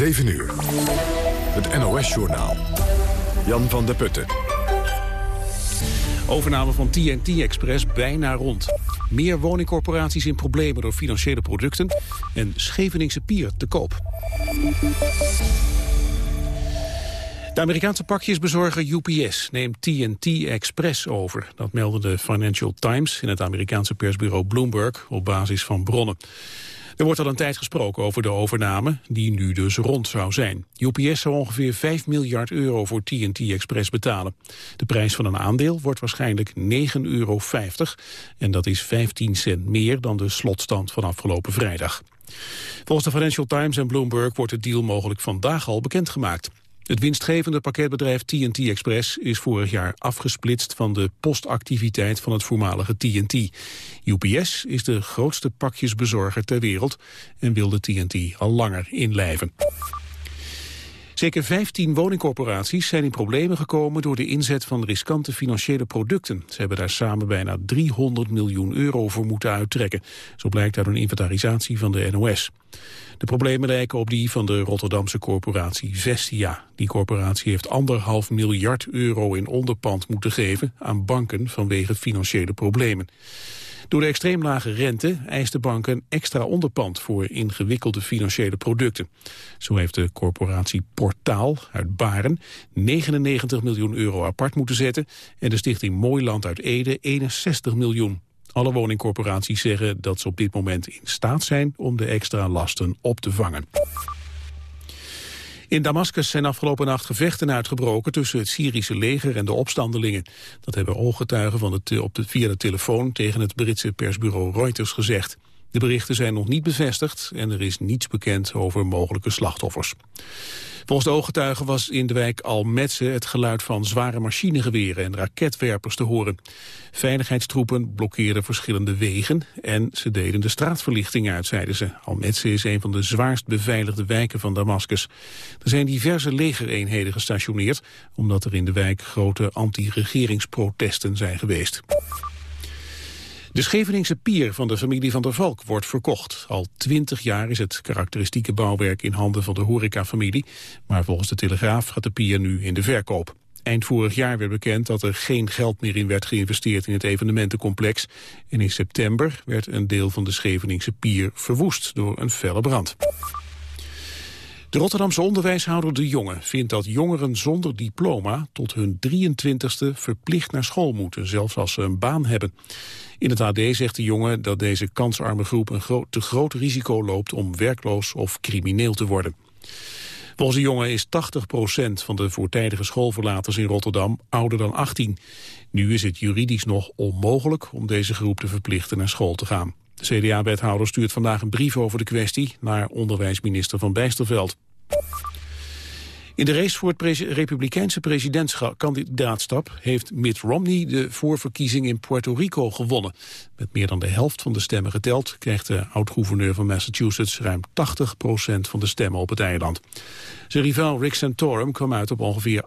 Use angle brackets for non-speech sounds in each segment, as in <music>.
7 uur. Het NOS-journaal. Jan van der Putten. Overname van TNT Express bijna rond. Meer woningcorporaties in problemen door financiële producten. En Scheveningse pier te koop. De Amerikaanse pakjesbezorger UPS neemt TNT Express over. Dat meldde de Financial Times in het Amerikaanse persbureau Bloomberg op basis van bronnen. Er wordt al een tijd gesproken over de overname, die nu dus rond zou zijn. UPS zou ongeveer 5 miljard euro voor TNT Express betalen. De prijs van een aandeel wordt waarschijnlijk 9,50 euro. En dat is 15 cent meer dan de slotstand van afgelopen vrijdag. Volgens de Financial Times en Bloomberg wordt de deal mogelijk vandaag al bekendgemaakt. Het winstgevende pakketbedrijf TNT Express is vorig jaar afgesplitst van de postactiviteit van het voormalige TNT. UPS is de grootste pakjesbezorger ter wereld en wil de TNT al langer inlijven. Zeker 15 woningcorporaties zijn in problemen gekomen door de inzet van riskante financiële producten. Ze hebben daar samen bijna 300 miljoen euro voor moeten uittrekken. Zo blijkt uit een inventarisatie van de NOS. De problemen lijken op die van de Rotterdamse corporatie Vestia. Die corporatie heeft anderhalf miljard euro in onderpand moeten geven aan banken vanwege financiële problemen. Door de extreem lage rente eist de bank een extra onderpand voor ingewikkelde financiële producten. Zo heeft de corporatie Portaal uit Baren 99 miljoen euro apart moeten zetten en de stichting Mooiland uit Ede 61 miljoen. Alle woningcorporaties zeggen dat ze op dit moment in staat zijn om de extra lasten op te vangen. In Damascus zijn afgelopen nacht gevechten uitgebroken tussen het Syrische leger en de opstandelingen. Dat hebben ooggetuigen van het, op de, via de telefoon tegen het Britse persbureau Reuters gezegd. De berichten zijn nog niet bevestigd en er is niets bekend over mogelijke slachtoffers. Volgens de ooggetuigen was in de wijk Almetse het geluid van zware machinegeweren en raketwerpers te horen. Veiligheidstroepen blokkeerden verschillende wegen en ze deden de straatverlichting uit, zeiden ze. Almetse is een van de zwaarst beveiligde wijken van Damascus. Er zijn diverse legereenheden gestationeerd, omdat er in de wijk grote anti-regeringsprotesten zijn geweest. De Scheveningse pier van de familie van der Valk wordt verkocht. Al twintig jaar is het karakteristieke bouwwerk in handen van de horecafamilie. Maar volgens de Telegraaf gaat de pier nu in de verkoop. Eind vorig jaar werd bekend dat er geen geld meer in werd geïnvesteerd in het evenementencomplex. En in september werd een deel van de Scheveningse pier verwoest door een felle brand. De Rotterdamse onderwijshouder De Jonge vindt dat jongeren zonder diploma tot hun 23ste verplicht naar school moeten, zelfs als ze een baan hebben. In het AD zegt de jongen dat deze kansarme groep een te groot risico loopt om werkloos of crimineel te worden. Volgens de jongen is 80% van de voortijdige schoolverlaters in Rotterdam ouder dan 18. Nu is het juridisch nog onmogelijk om deze groep te verplichten naar school te gaan. De CDA-wethouder stuurt vandaag een brief over de kwestie naar onderwijsminister Van Bijsterveld. In de race voor het republikeinse presidentskandidaatstap heeft Mitt Romney de voorverkiezing in Puerto Rico gewonnen. Met meer dan de helft van de stemmen geteld krijgt de oud-gouverneur van Massachusetts ruim 80% van de stemmen op het eiland. Zijn rivaal Rick Santorum kwam uit op ongeveer 8%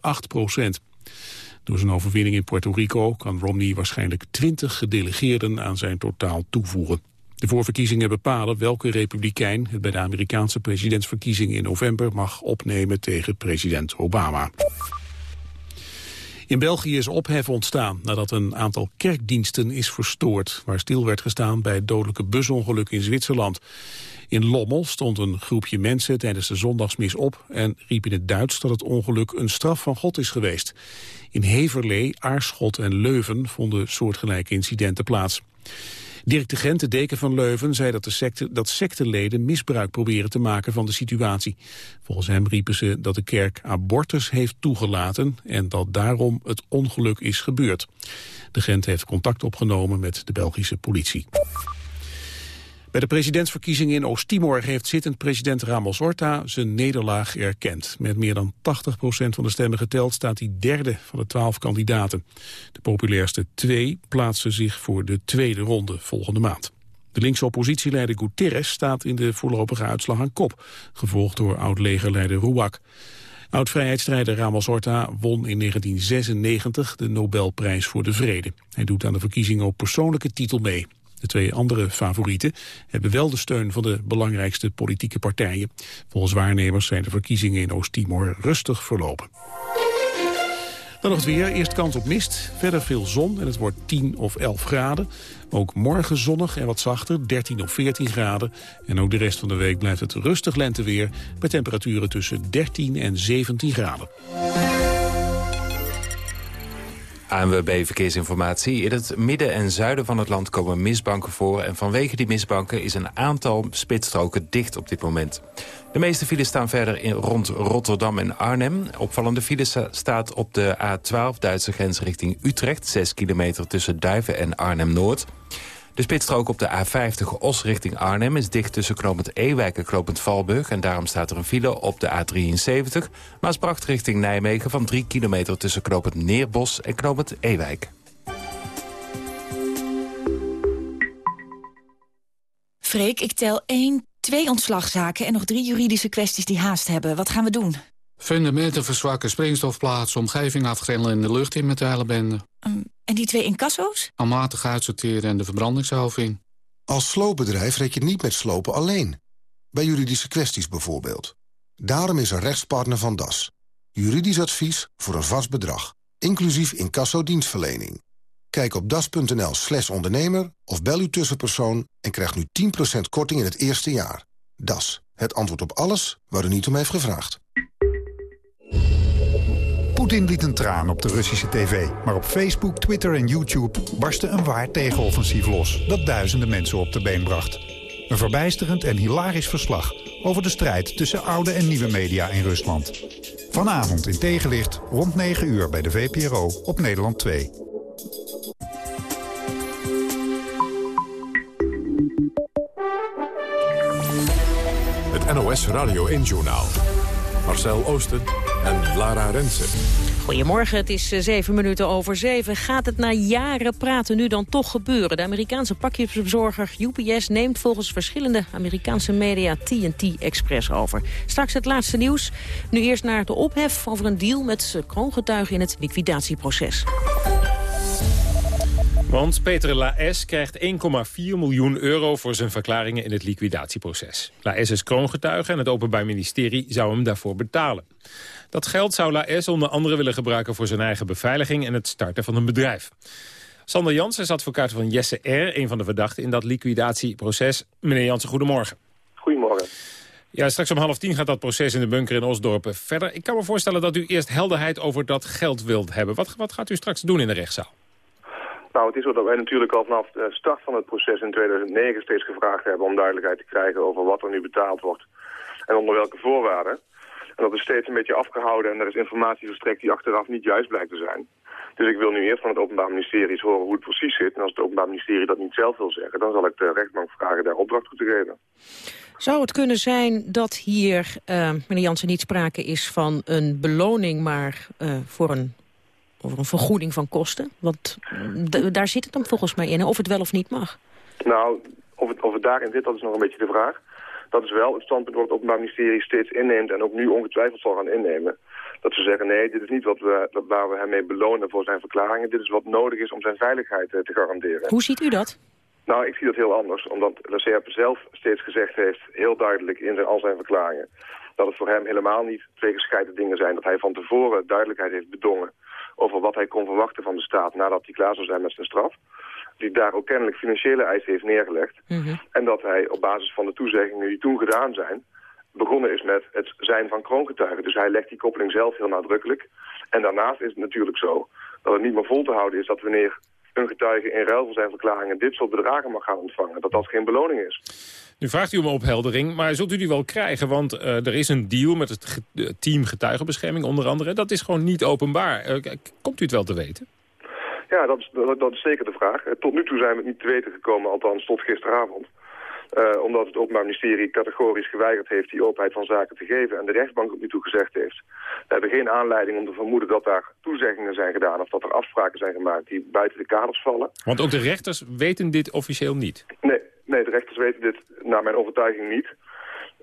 Door zijn overwinning in Puerto Rico kan Romney waarschijnlijk 20 gedelegeerden aan zijn totaal toevoegen. De voorverkiezingen bepalen welke republikein het bij de Amerikaanse presidentsverkiezingen in november mag opnemen tegen president Obama. In België is ophef ontstaan nadat een aantal kerkdiensten is verstoord... waar stil werd gestaan bij het dodelijke busongeluk in Zwitserland. In Lommel stond een groepje mensen tijdens de zondagsmis op... en riep in het Duits dat het ongeluk een straf van God is geweest. In Heverlee, Aarschot en Leuven vonden soortgelijke incidenten plaats. Dirk de Gent, de deken van Leuven, zei dat, de dat secteleden misbruik proberen te maken van de situatie. Volgens hem riepen ze dat de kerk abortus heeft toegelaten en dat daarom het ongeluk is gebeurd. De Gent heeft contact opgenomen met de Belgische politie. Bij de presidentsverkiezingen in Oost-Timor heeft zittend president Ramos Horta zijn nederlaag erkend. Met meer dan 80% van de stemmen geteld staat hij derde van de twaalf kandidaten. De populairste twee plaatsen zich voor de tweede ronde volgende maand. De linkse oppositieleider Guterres staat in de voorlopige uitslag aan kop, gevolgd door oud-legerleider Rouak. Oud-vrijheidsstrijder Ramos Horta won in 1996 de Nobelprijs voor de Vrede. Hij doet aan de verkiezingen op persoonlijke titel mee. De twee andere favorieten hebben wel de steun van de belangrijkste politieke partijen. Volgens waarnemers zijn de verkiezingen in Oost-Timor rustig verlopen. Dan nog het weer. Eerst kans op mist, verder veel zon en het wordt 10 of 11 graden. Ook morgen zonnig en wat zachter, 13 of 14 graden. En ook de rest van de week blijft het rustig lenteweer... met temperaturen tussen 13 en 17 graden. ANWB Verkeersinformatie. In het midden en zuiden van het land komen misbanken voor... en vanwege die misbanken is een aantal spitsstroken dicht op dit moment. De meeste files staan verder in, rond Rotterdam en Arnhem. Opvallende files staat op de A12 Duitse grens richting Utrecht... 6 kilometer tussen Duiven en Arnhem-Noord... De spitsstrook op de A50 Os richting Arnhem is dicht tussen knooppunt Ewijk en knooppunt Valburg. En daarom staat er een file op de A73. Maasbracht richting Nijmegen van 3 kilometer tussen knooppunt Neerbos en knooppunt Ewijk. Freek, ik tel 1, 2 ontslagzaken en nog drie juridische kwesties die haast hebben. Wat gaan we doen? Fundamenten verzwakken, springstofplaatsen, omgeving afgrendelen en de lucht in met de hele bende. Um, en die twee incasso's? Almatig uitsorteren en de verbrandingshalving. Als sloopbedrijf red je niet met slopen alleen. Bij juridische kwesties bijvoorbeeld. Daarom is een rechtspartner van DAS. Juridisch advies voor een vast bedrag. Inclusief incasso-dienstverlening. Kijk op das.nl slash ondernemer of bel uw tussenpersoon... en krijg nu 10% korting in het eerste jaar. DAS, het antwoord op alles waar u niet om heeft gevraagd. Poetin liet een traan op de Russische tv. Maar op Facebook, Twitter en YouTube barstte een waar tegenoffensief los... dat duizenden mensen op de been bracht. Een verbijsterend en hilarisch verslag over de strijd tussen oude en nieuwe media in Rusland. Vanavond in tegenlicht rond 9 uur bij de VPRO op Nederland 2. Het NOS Radio 1-journaal. Marcel Oosten en Lara Rensen. Goedemorgen, het is eh, zeven minuten over zeven. Gaat het na jaren praten nu dan toch gebeuren? De Amerikaanse pakjesbezorger UPS neemt volgens verschillende Amerikaanse media TNT Express over. Straks het laatste nieuws. Nu eerst naar de ophef over een deal met kroongetuigen in het liquidatieproces. Want Peter Laes krijgt 1,4 miljoen euro voor zijn verklaringen in het liquidatieproces. Laes is kroongetuige en het Openbaar Ministerie zou hem daarvoor betalen. Dat geld zou Laes onder andere willen gebruiken voor zijn eigen beveiliging en het starten van een bedrijf. Sander Jansen is advocaat van Jesse R., een van de verdachten in dat liquidatieproces. Meneer Jansen, goedemorgen. Goedemorgen. Ja, straks om half tien gaat dat proces in de bunker in Osdorp verder. Ik kan me voorstellen dat u eerst helderheid over dat geld wilt hebben. Wat, wat gaat u straks doen in de rechtszaal? Nou, het is zo dat wij natuurlijk al vanaf de start van het proces in 2009 steeds gevraagd hebben om duidelijkheid te krijgen over wat er nu betaald wordt en onder welke voorwaarden. En dat is steeds een beetje afgehouden en er is informatie verstrekt die achteraf niet juist blijkt te zijn. Dus ik wil nu eerst van het Openbaar Ministerie horen hoe het precies zit. En als het Openbaar Ministerie dat niet zelf wil zeggen, dan zal ik de rechtbank vragen daar opdracht toe te geven. Zou het kunnen zijn dat hier, uh, meneer Jansen, niet sprake is van een beloning, maar uh, voor een over een vergoeding van kosten? Want daar zit het dan volgens mij in, of het wel of niet mag. Nou, of het, of het daarin zit, dat is nog een beetje de vraag. Dat is wel het standpunt wat het Openbaar Ministerie steeds inneemt... en ook nu ongetwijfeld zal gaan innemen. Dat ze zeggen, nee, dit is niet wat we, waar we hem mee belonen voor zijn verklaringen. Dit is wat nodig is om zijn veiligheid eh, te garanderen. Hoe ziet u dat? Nou, ik zie dat heel anders. Omdat Lacerpe zelf steeds gezegd heeft, heel duidelijk in zijn, al zijn verklaringen... dat het voor hem helemaal niet twee gescheiden dingen zijn. Dat hij van tevoren duidelijkheid heeft bedongen over wat hij kon verwachten van de staat nadat hij klaar zou zijn met zijn straf. Die daar ook kennelijk financiële eisen heeft neergelegd. Mhm. En dat hij op basis van de toezeggingen die toen gedaan zijn, begonnen is met het zijn van kroongetuige. Dus hij legt die koppeling zelf heel nadrukkelijk. En daarnaast is het natuurlijk zo dat het niet meer vol te houden is dat wanneer een getuige in ruil voor zijn verklaringen dit soort bedragen mag gaan ontvangen. Dat dat geen beloning is. Nu vraagt u om opheldering, maar zult u die wel krijgen? Want uh, er is een deal met het team getuigenbescherming onder andere. Dat is gewoon niet openbaar. Uh, komt u het wel te weten? Ja, dat is, dat, dat is zeker de vraag. Eh, tot nu toe zijn we het niet te weten gekomen, althans tot gisteravond. Uh, omdat het Openbaar Ministerie categorisch geweigerd heeft die openheid van zaken te geven. En de rechtbank tot nu toe gezegd heeft. We hebben geen aanleiding om te vermoeden dat daar toezeggingen zijn gedaan. Of dat er afspraken zijn gemaakt die buiten de kaders vallen. Want ook de rechters weten dit officieel niet? Nee, nee de rechters weten dit naar mijn overtuiging niet.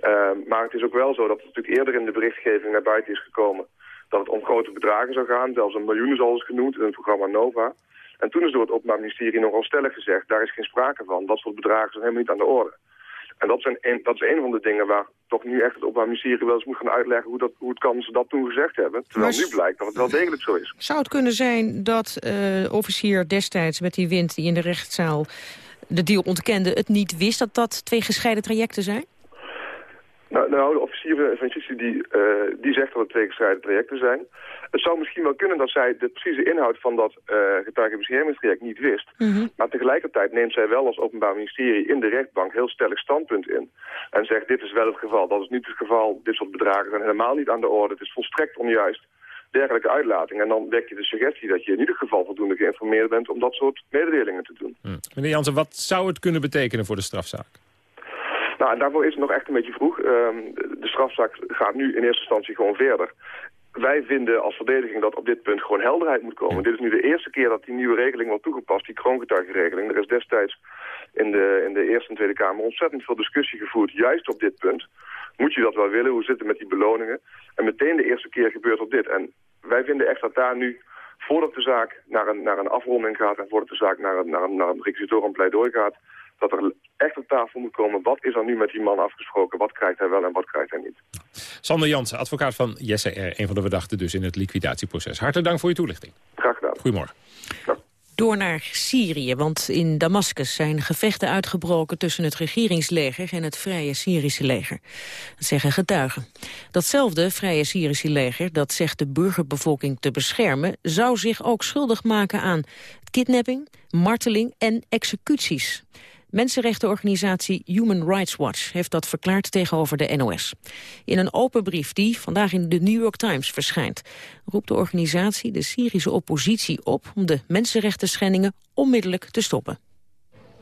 Uh, maar het is ook wel zo dat het natuurlijk eerder in de berichtgeving naar buiten is gekomen. Dat het om grote bedragen zou gaan. Zelfs een miljoen is al eens genoemd in het programma Nova. En toen is door het Openbaar Ministerie nogal stellig gezegd... daar is geen sprake van, dat soort bedragen zijn helemaal niet aan de orde. En dat, zijn een, dat is een van de dingen waar toch nu echt het Openbaar Ministerie wel eens moet gaan uitleggen hoe, dat, hoe het kan ze dat toen gezegd hebben. Terwijl nu blijkt dat het wel degelijk zo is. Zou het kunnen zijn dat uh, officier destijds met die wind die in de rechtszaal de deal ontkende het niet wist dat dat twee gescheiden trajecten zijn? Nou, nou de officier van justitie die, uh, die zegt dat het twee gescheiden trajecten zijn. Het zou misschien wel kunnen dat zij de precieze inhoud van dat uh, getuigenbeschermingstraject niet wist. Mhm. Maar tegelijkertijd neemt zij wel als openbaar ministerie in de rechtbank heel stellig standpunt in. En zegt dit is wel het geval, dat is niet het geval, dit soort bedragen zijn helemaal niet aan de orde. Het is volstrekt onjuist dergelijke uitlating. En dan wek je de suggestie dat je in ieder geval voldoende geïnformeerd bent om dat soort mededelingen te doen. Hm. Meneer Jansen, wat zou het kunnen betekenen voor de strafzaak? Nou, en daarvoor is het nog echt een beetje vroeg. Um, de strafzaak gaat nu in eerste instantie gewoon verder. Wij vinden als verdediging dat op dit punt gewoon helderheid moet komen. Dit is nu de eerste keer dat die nieuwe regeling wordt toegepast, die kroongetuigenregeling. Er is destijds in de, in de Eerste en Tweede Kamer ontzettend veel discussie gevoerd, juist op dit punt. Moet je dat wel willen? Hoe zit het met die beloningen? En meteen de eerste keer gebeurt op dit. En wij vinden echt dat daar nu, voordat de zaak naar een, naar een afronding gaat... en voordat de zaak naar een, naar een, naar een pleidooi gaat dat er echt op tafel moet komen. Wat is er nu met die man afgesproken? Wat krijgt hij wel en wat krijgt hij niet? Sander Jansen, advocaat van Jesse R. Een van de verdachten dus in het liquidatieproces. Hartelijk dank voor je toelichting. Graag gedaan. Goedemorgen. Door naar Syrië, want in Damascus zijn gevechten uitgebroken tussen het regeringsleger en het Vrije Syrische leger. Dat zeggen getuigen. Datzelfde Vrije Syrische leger, dat zegt de burgerbevolking te beschermen, zou zich ook schuldig maken aan kidnapping, marteling en executies. Mensenrechtenorganisatie Human Rights Watch heeft dat verklaard tegenover de NOS. In een open brief die vandaag in de New York Times verschijnt... roept de organisatie de Syrische oppositie op om de mensenrechten schendingen onmiddellijk te stoppen.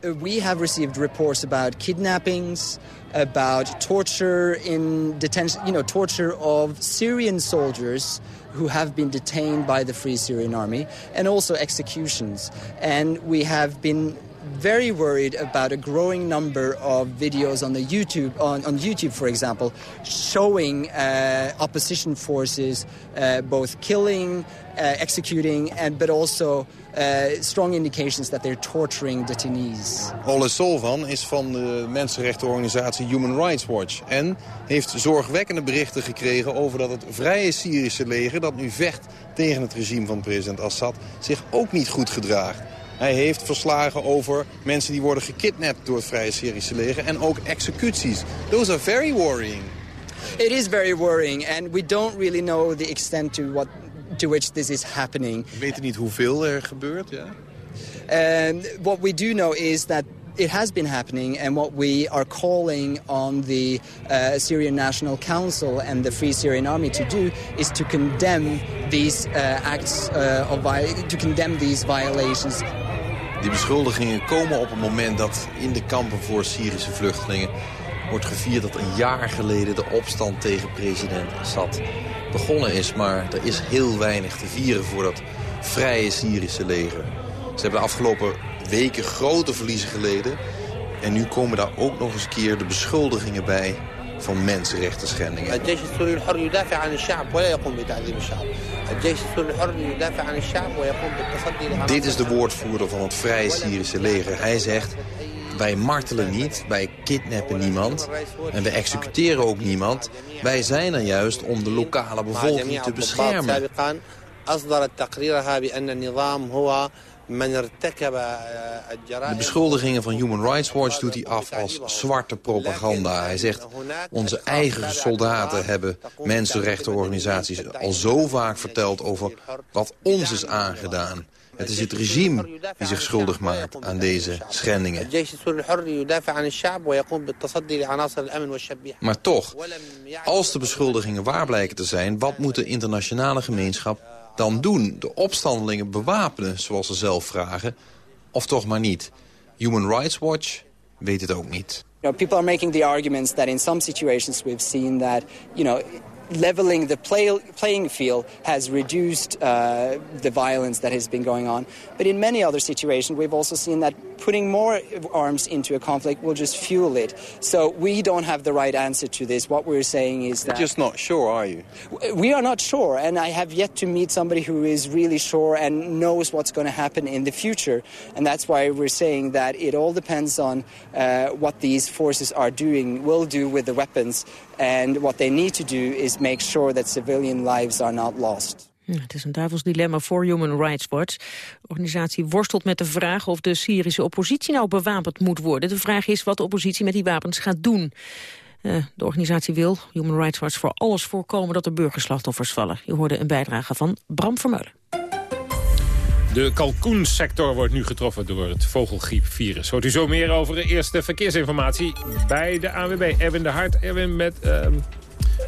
We have received reports about kidnappings, about torture in detention, you know, torture of Syrian soldiers who have been detained by the Free Syrian Army, and also executions. And we have been very worried about a growing number of videos on the YouTube, on, on YouTube, for example, showing uh, opposition forces uh, both killing, uh, executing, and but also strong indications that they're torturing detainees. Ole Solvan is van de mensenrechtenorganisatie Human Rights Watch en heeft zorgwekkende berichten gekregen over dat het vrije Syrische leger dat nu vecht tegen het regime van president Assad zich ook niet goed gedraagt. Hij heeft verslagen over mensen die worden gekidnapt door het Vrije Syrische leger. En ook executies. Those are very worrying. It is very worrying. And we don't really know the extent to, what, to which this is happening. We weten niet hoeveel er gebeurt, ja? And what we do know is that it has been happening, and what we are calling on the uh, Syrian National Council and the Free Syrian Army to do is to condemn these uh, acts uh, of to condemn these violations. Die beschuldigingen komen op het moment dat in de kampen voor Syrische vluchtelingen wordt gevierd dat een jaar geleden de opstand tegen president Assad begonnen is. Maar er is heel weinig te vieren voor dat vrije Syrische leger. Ze hebben de afgelopen weken grote verliezen geleden. En nu komen daar ook nog eens een keer de beschuldigingen bij van mensenrechten schendingen. Dit is de woordvoerder van het Vrije Syrische leger. Hij zegt, wij martelen niet, wij kidnappen niemand en we executeren ook niemand. Wij zijn er juist om de lokale bevolking te beschermen. De beschuldigingen van Human Rights Watch doet hij af als zwarte propaganda. Hij zegt, onze eigen soldaten hebben mensenrechtenorganisaties al zo vaak verteld over wat ons is aangedaan. Het is het regime die zich schuldig maakt aan deze schendingen. Maar toch, als de beschuldigingen waar blijken te zijn... wat moet de internationale gemeenschap dan doen? De opstandelingen bewapenen, zoals ze zelf vragen, of toch maar niet? Human Rights Watch weet het ook niet. You people are making the arguments that in some situations we've seen that, you know, leveling the play, playing field has reduced uh, the violence that has been going on. But in many other situations we've also seen that putting more arms into a conflict will just fuel it. So we don't have the right answer to this. What we're saying is that... You're just not sure, are you? We are not sure, and I have yet to meet somebody who is really sure and knows what's going to happen in the future. And that's why we're saying that it all depends on uh, what these forces are doing, will do with the weapons. And what they need to do is make sure that civilian lives are not lost. Het is een duivels dilemma voor Human Rights Watch. De organisatie worstelt met de vraag of de Syrische oppositie nou bewapend moet worden. De vraag is wat de oppositie met die wapens gaat doen. Uh, de organisatie wil, Human Rights Watch, voor alles voorkomen dat er burgerslachtoffers vallen. Je hoorde een bijdrage van Bram Vermeulen. De kalkoensector wordt nu getroffen door het vogelgriepvirus. Hoort u zo meer over de eerste verkeersinformatie bij de AWB. Erwin de Hart, Erwin met uh,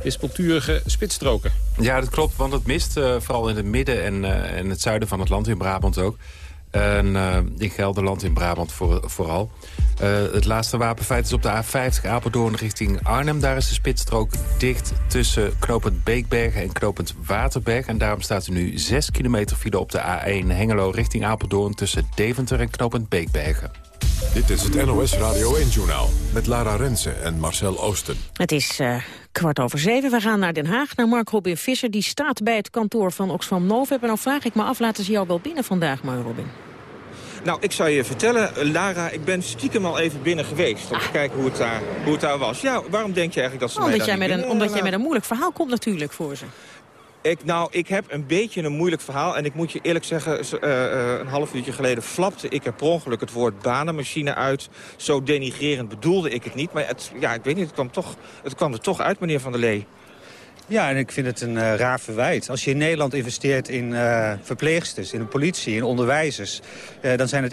wispelturige spitsstroken. Ja, dat klopt, want het mist uh, vooral in het midden en, uh, en het zuiden van het land, in Brabant ook. En uh, in Gelderland, in Brabant voor, vooral. Het laatste wapenfeit is op de A50 Apeldoorn richting Arnhem. Daar is de spitsstrook dicht tussen knopend Beekbergen en knopend Waterberg. En daarom staat er nu 6 kilometer file op de A1 Hengelo richting Apeldoorn... tussen Deventer en knopend Beekbergen. Dit is het NOS Radio 1-journaal met Lara Rensen en Marcel Oosten. Het is uh, kwart over zeven. We gaan naar Den Haag, naar Mark Robin Visser. Die staat bij het kantoor van Oxfam Novib. En dan vraag ik me af, laten ze jou wel binnen vandaag, Mark Robin? Nou, ik zou je vertellen, Lara, ik ben stiekem al even binnen geweest... om te kijken hoe het, daar, hoe het daar was. Ja, waarom denk je eigenlijk dat ze omdat mij jij met een, Omdat jij met een moeilijk verhaal komt natuurlijk voor ze. Ik, nou, ik heb een beetje een moeilijk verhaal. En ik moet je eerlijk zeggen, uh, uh, een half uurtje geleden flapte ik er per ongeluk het woord banenmachine uit. Zo denigrerend bedoelde ik het niet. Maar het, ja, ik weet niet, het kwam, toch, het kwam er toch uit, meneer Van der Lee. Ja, en ik vind het een uh, raar verwijt. Als je in Nederland investeert in uh, verpleegsters, in de politie, in onderwijzers... Uh, dan zijn het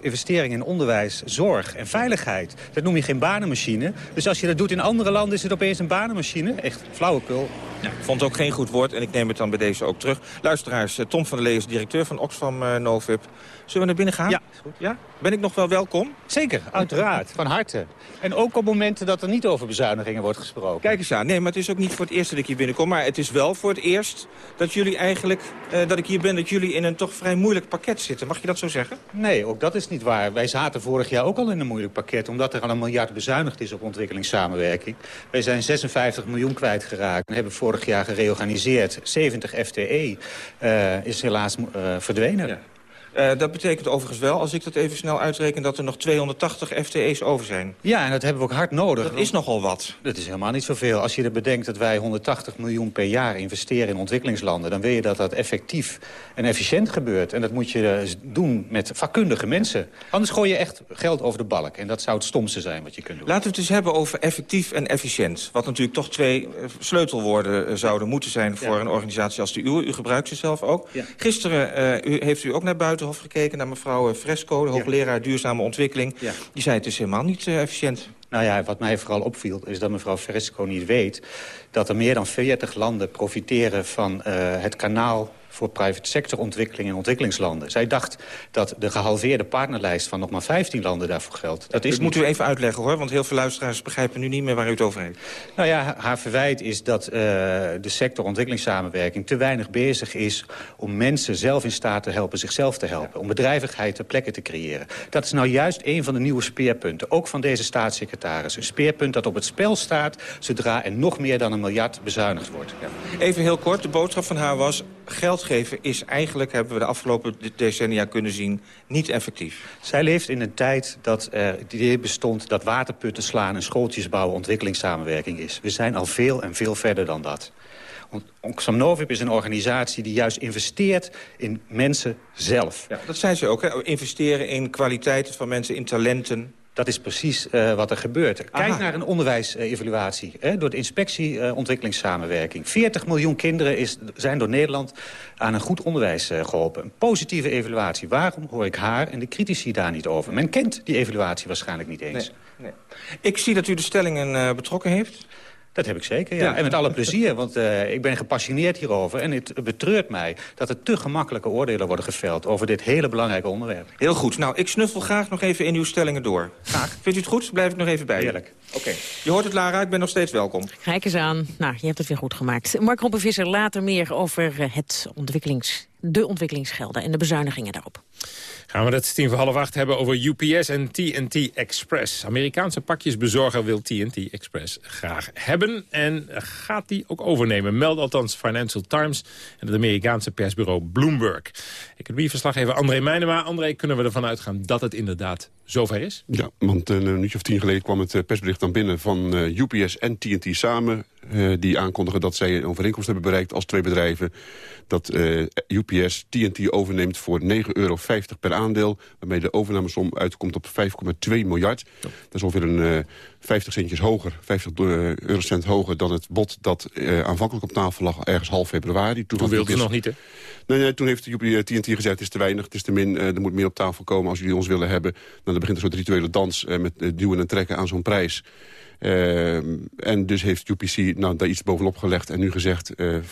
investeringen in onderwijs, zorg en veiligheid. Dat noem je geen banenmachine. Dus als je dat doet in andere landen is het opeens een banenmachine. Echt flauwekul. Ik vond het ook geen goed woord en ik neem het dan bij deze ook terug. Luisteraars, Tom van der Lee is directeur van Oxfam Novib. Zullen we naar binnen gaan? Ja. Goed. ja. Ben ik nog wel welkom? Zeker, uiteraard. Van harte. En ook op momenten dat er niet over bezuinigingen wordt gesproken. Kijk eens aan. Nee, maar het is ook niet voor het eerst dat ik hier binnenkom. Maar het is wel voor het eerst dat jullie eigenlijk, uh, dat ik hier ben, dat jullie in een toch vrij moeilijk pakket zitten. Mag je dat zo zeggen? Nee, ook dat is niet waar. Wij zaten vorig jaar ook al in een moeilijk pakket, omdat er al een miljard bezuinigd is op ontwikkelingssamenwerking. Wij zijn 56 miljoen kwijtgeraakt en hebben vorig jaar gereorganiseerd. 70 FTE uh, is helaas uh, verdwenen. Ja. Uh, dat betekent overigens wel, als ik dat even snel uitreken... dat er nog 280 FTE's over zijn. Ja, en dat hebben we ook hard nodig. Dat is nogal wat. Dat is helemaal niet zoveel. Als je er bedenkt dat wij 180 miljoen per jaar investeren in ontwikkelingslanden... dan wil je dat dat effectief en efficiënt gebeurt. En dat moet je doen met vakkundige mensen. Anders gooi je echt geld over de balk. En dat zou het stomste zijn wat je kunt doen. Laten we het eens hebben over effectief en efficiënt. Wat natuurlijk toch twee sleutelwoorden zouden moeten zijn... voor ja. een organisatie als de uwe. U gebruikt ze zelf ook. Ja. Gisteren uh, u, heeft u ook naar buiten gekeken naar mevrouw Fresco, de hoogleraar ja. duurzame ontwikkeling. Ja. Die zei het is helemaal niet uh, efficiënt. Nou ja, wat mij vooral opviel is dat mevrouw Fresco niet weet... dat er meer dan 40 landen profiteren van uh, het kanaal voor private sector ontwikkeling in ontwikkelingslanden. Zij dacht dat de gehalveerde partnerlijst van nog maar 15 landen daarvoor geldt. Dat is moet u even uitleggen hoor, want heel veel luisteraars begrijpen nu niet meer waar u het over heeft. Nou ja, haar verwijt is dat uh, de sector ontwikkelingssamenwerking te weinig bezig is om mensen zelf in staat te helpen zichzelf te helpen. Ja. Om bedrijvigheid ter plekke te creëren. Dat is nou juist een van de nieuwe speerpunten, ook van deze staatssecretaris. Een speerpunt dat op het spel staat zodra er nog meer dan een miljard bezuinigd wordt. Ja. Even heel kort, de boodschap van haar was geld geven is eigenlijk, hebben we de afgelopen decennia kunnen zien, niet effectief. Zij leeft in een tijd dat er het idee bestond dat waterputten slaan en schooltjes bouwen ontwikkelingssamenwerking is. We zijn al veel en veel verder dan dat. Oxfam Novib is een organisatie die juist investeert in mensen zelf. Ja, dat zijn ze ook, hè? investeren in kwaliteiten van mensen, in talenten. Dat is precies uh, wat er gebeurt. Kijk Aha. naar een onderwijsevaluatie uh, door de inspectie uh, ontwikkelingssamenwerking. 40 miljoen kinderen is, zijn door Nederland aan een goed onderwijs geholpen. Een positieve evaluatie. Waarom hoor ik haar en de critici daar niet over? Men kent die evaluatie waarschijnlijk niet eens. Nee, nee. Ik zie dat u de stellingen betrokken heeft. Dat heb ik zeker, ja. ja. En met alle plezier, want uh, ik ben gepassioneerd hierover. En het betreurt mij dat er te gemakkelijke oordelen worden geveld... over dit hele belangrijke onderwerp. Heel goed. Nou, ik snuffel graag nog even in uw stellingen door. Graag. Vindt u het goed? Blijf ik nog even bij Heerlijk. Oké, je hoort het Lara, ik ben nog steeds welkom. Kijk eens aan. Nou, je hebt het weer goed gemaakt. Mark Rompenvisser later meer over eh, het ontwikkelings, de ontwikkelingsgelden en de bezuinigingen daarop. Gaan we het tien voor half acht hebben over UPS en TNT Express. Amerikaanse pakjesbezorger wil TNT Express graag hebben... en gaat die ook overnemen. Meld althans Financial Times en het Amerikaanse persbureau Bloomberg. Economieverslaggever André Meijnema. André, kunnen we ervan uitgaan dat het inderdaad zover is? Ja, want een minuutje of tien geleden kwam het eh, persbericht dan binnen... van uh, UPS en TNT samen. Uh, die aankondigen dat zij een overeenkomst hebben bereikt als twee bedrijven. Dat uh, UPS TNT overneemt voor 9,50 euro per aandeel. Waarmee de overnamesom uitkomt op 5,2 miljard. Dat is ongeveer een uh, 50 centjes hoger, 50 eurocent hoger dan het bod dat aanvankelijk op tafel lag ergens half februari. Toen, toen wilde ze nog niet, hè? Nee, nee, toen heeft de TNT gezegd, het is te weinig, het is te min, er moet meer op tafel komen als jullie ons willen hebben. Dan begint een soort rituele dans met duwen en trekken aan zo'n prijs. Uh, en dus heeft UPC nou, daar iets bovenop gelegd en nu gezegd... Uh, 5,2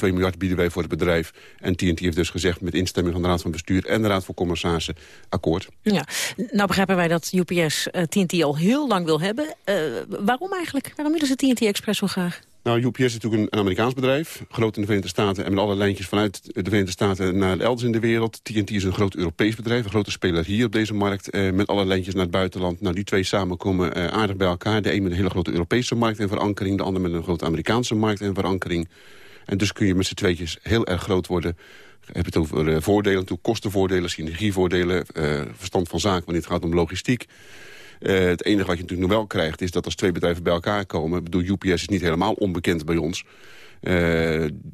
miljard bieden wij voor het bedrijf. En TNT heeft dus gezegd met instemming van de Raad van Bestuur... en de Raad van Commissarissen akkoord. Ja, nou begrijpen wij dat UPS uh, TNT al heel lang wil hebben. waarom eigenlijk? Waarom willen ze TNT Express zo graag? Nou, UPS is natuurlijk een, Amerikaans bedrijf. Groot in de Verenigde Staten en met alle lijntjes vanuit de Verenigde Staten naar elders in de wereld. TNT is een groot Europees bedrijf, een grote speler hier op deze markt. Eh, met alle lijntjes naar het buitenland. Nou, die twee samen komen eh, aardig bij elkaar. De een met een hele grote Europese markt en verankering. De ander met een grote Amerikaanse markt en verankering. En dus kun je met z'n tweetjes heel erg groot worden. Heb je het over uh, voordelen, kostenvoordelen, synergievoordelen, uh, verstand van zaken wanneer het gaat om logistiek. Uh, het enige wat je natuurlijk nog wel krijgt is dat als twee bedrijven bij elkaar komen... Ik bedoel, UPS is niet helemaal onbekend bij ons... Uh,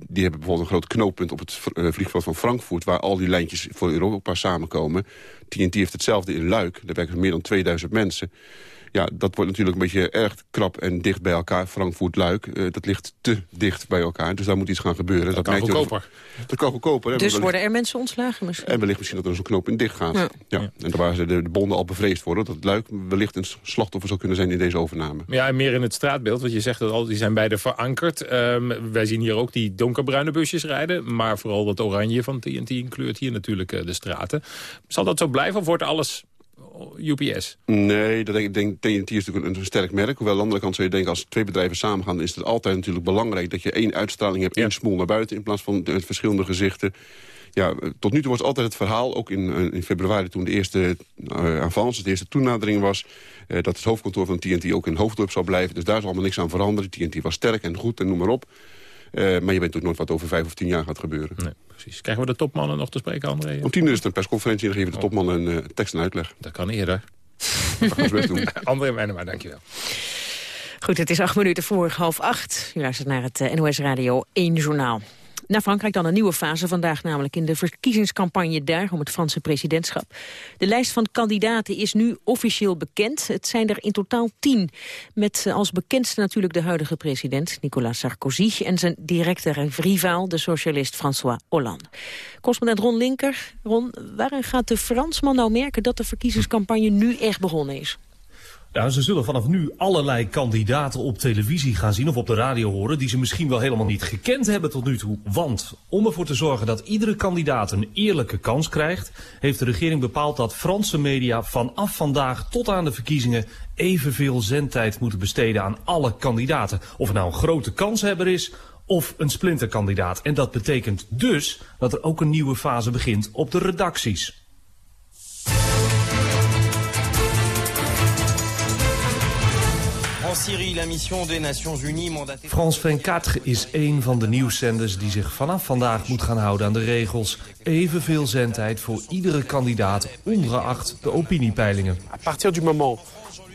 die hebben bijvoorbeeld een groot knooppunt op het uh, vliegveld van Frankfurt... waar al die lijntjes voor Europa samenkomen. TNT heeft hetzelfde in Luik. Daar werken meer dan 2000 mensen. Ja, dat wordt natuurlijk een beetje erg krap en dicht bij elkaar. Frankfurt-Luik, uh, dat ligt te dicht bij elkaar. Dus daar moet iets gaan gebeuren. Dat, dat kan goedkoper. Dat kan goedkoper. Dus worden er mensen ontslagen misschien? En wellicht misschien dat er zo'n knoop in dicht gaat. Ja. ja. En daar waren ze de, de bonden al bevreesd voor. Dat Luik wellicht een slachtoffer zou kunnen zijn in deze overname. Ja, en meer in het straatbeeld. Want je zegt dat al, die zijn beide verankerd. Um, wij zien hier ook die donkerbruine busjes rijden. Maar vooral dat oranje van TNT kleurt hier natuurlijk uh, de straten. Zal dat zo blijven of wordt alles UPS? Nee, dat denk, ik denk, TNT is natuurlijk een, sterk merk. Hoewel aan de andere kant zou je denken, als twee bedrijven samengaan... is het altijd natuurlijk belangrijk dat je één uitstraling hebt, één smoel naar buiten... in plaats van de, verschillende gezichten. Ja, tot nu toe was altijd het verhaal, ook in, in februari toen de eerste uh, avance, de eerste toenadering was... Uh, dat het hoofdkantoor van TNT ook in Hoofddorp zou blijven. Dus daar is allemaal niks aan veranderen. TNT was sterk en goed en noem maar op. Uh, maar je weet ook nooit wat over vijf of tien jaar gaat gebeuren. Nee, precies. Krijgen we de topmannen nog te spreken, André? Om tien uur is er een persconferentie en dan geven de topmannen een uh, tekst en uitleg. Dat kan eerder. <laughs> Dat gaan we best doen. <laughs> André Wijnema, dankjewel. Goed, het is acht minuten voor half acht. U luistert naar het uh, NOS Radio 1 Journaal. Naar Frankrijk dan een nieuwe fase vandaag, namelijk in de verkiezingscampagne daar om het Franse presidentschap. De lijst van kandidaten is nu officieel bekend. Het zijn er in totaal tien. Met als bekendste natuurlijk de huidige president, Nicolas Sarkozy, en zijn directe rivaal, de socialist François Hollande. Correspondent Ron Linker. Ron, waarin gaat de Fransman nou merken dat de verkiezingscampagne nu echt begonnen is? Ja, ze zullen vanaf nu allerlei kandidaten op televisie gaan zien of op de radio horen... die ze misschien wel helemaal niet gekend hebben tot nu toe. Want om ervoor te zorgen dat iedere kandidaat een eerlijke kans krijgt... heeft de regering bepaald dat Franse media vanaf vandaag tot aan de verkiezingen... evenveel zendtijd moeten besteden aan alle kandidaten. Of het nou een grote kanshebber is of een splinterkandidaat. En dat betekent dus dat er ook een nieuwe fase begint op de redacties. France 24 is een van de nieuwszenders die zich vanaf vandaag moet gaan houden aan de regels. Evenveel zendtijd voor iedere kandidaat, ongeacht de opiniepeilingen. À partir du moment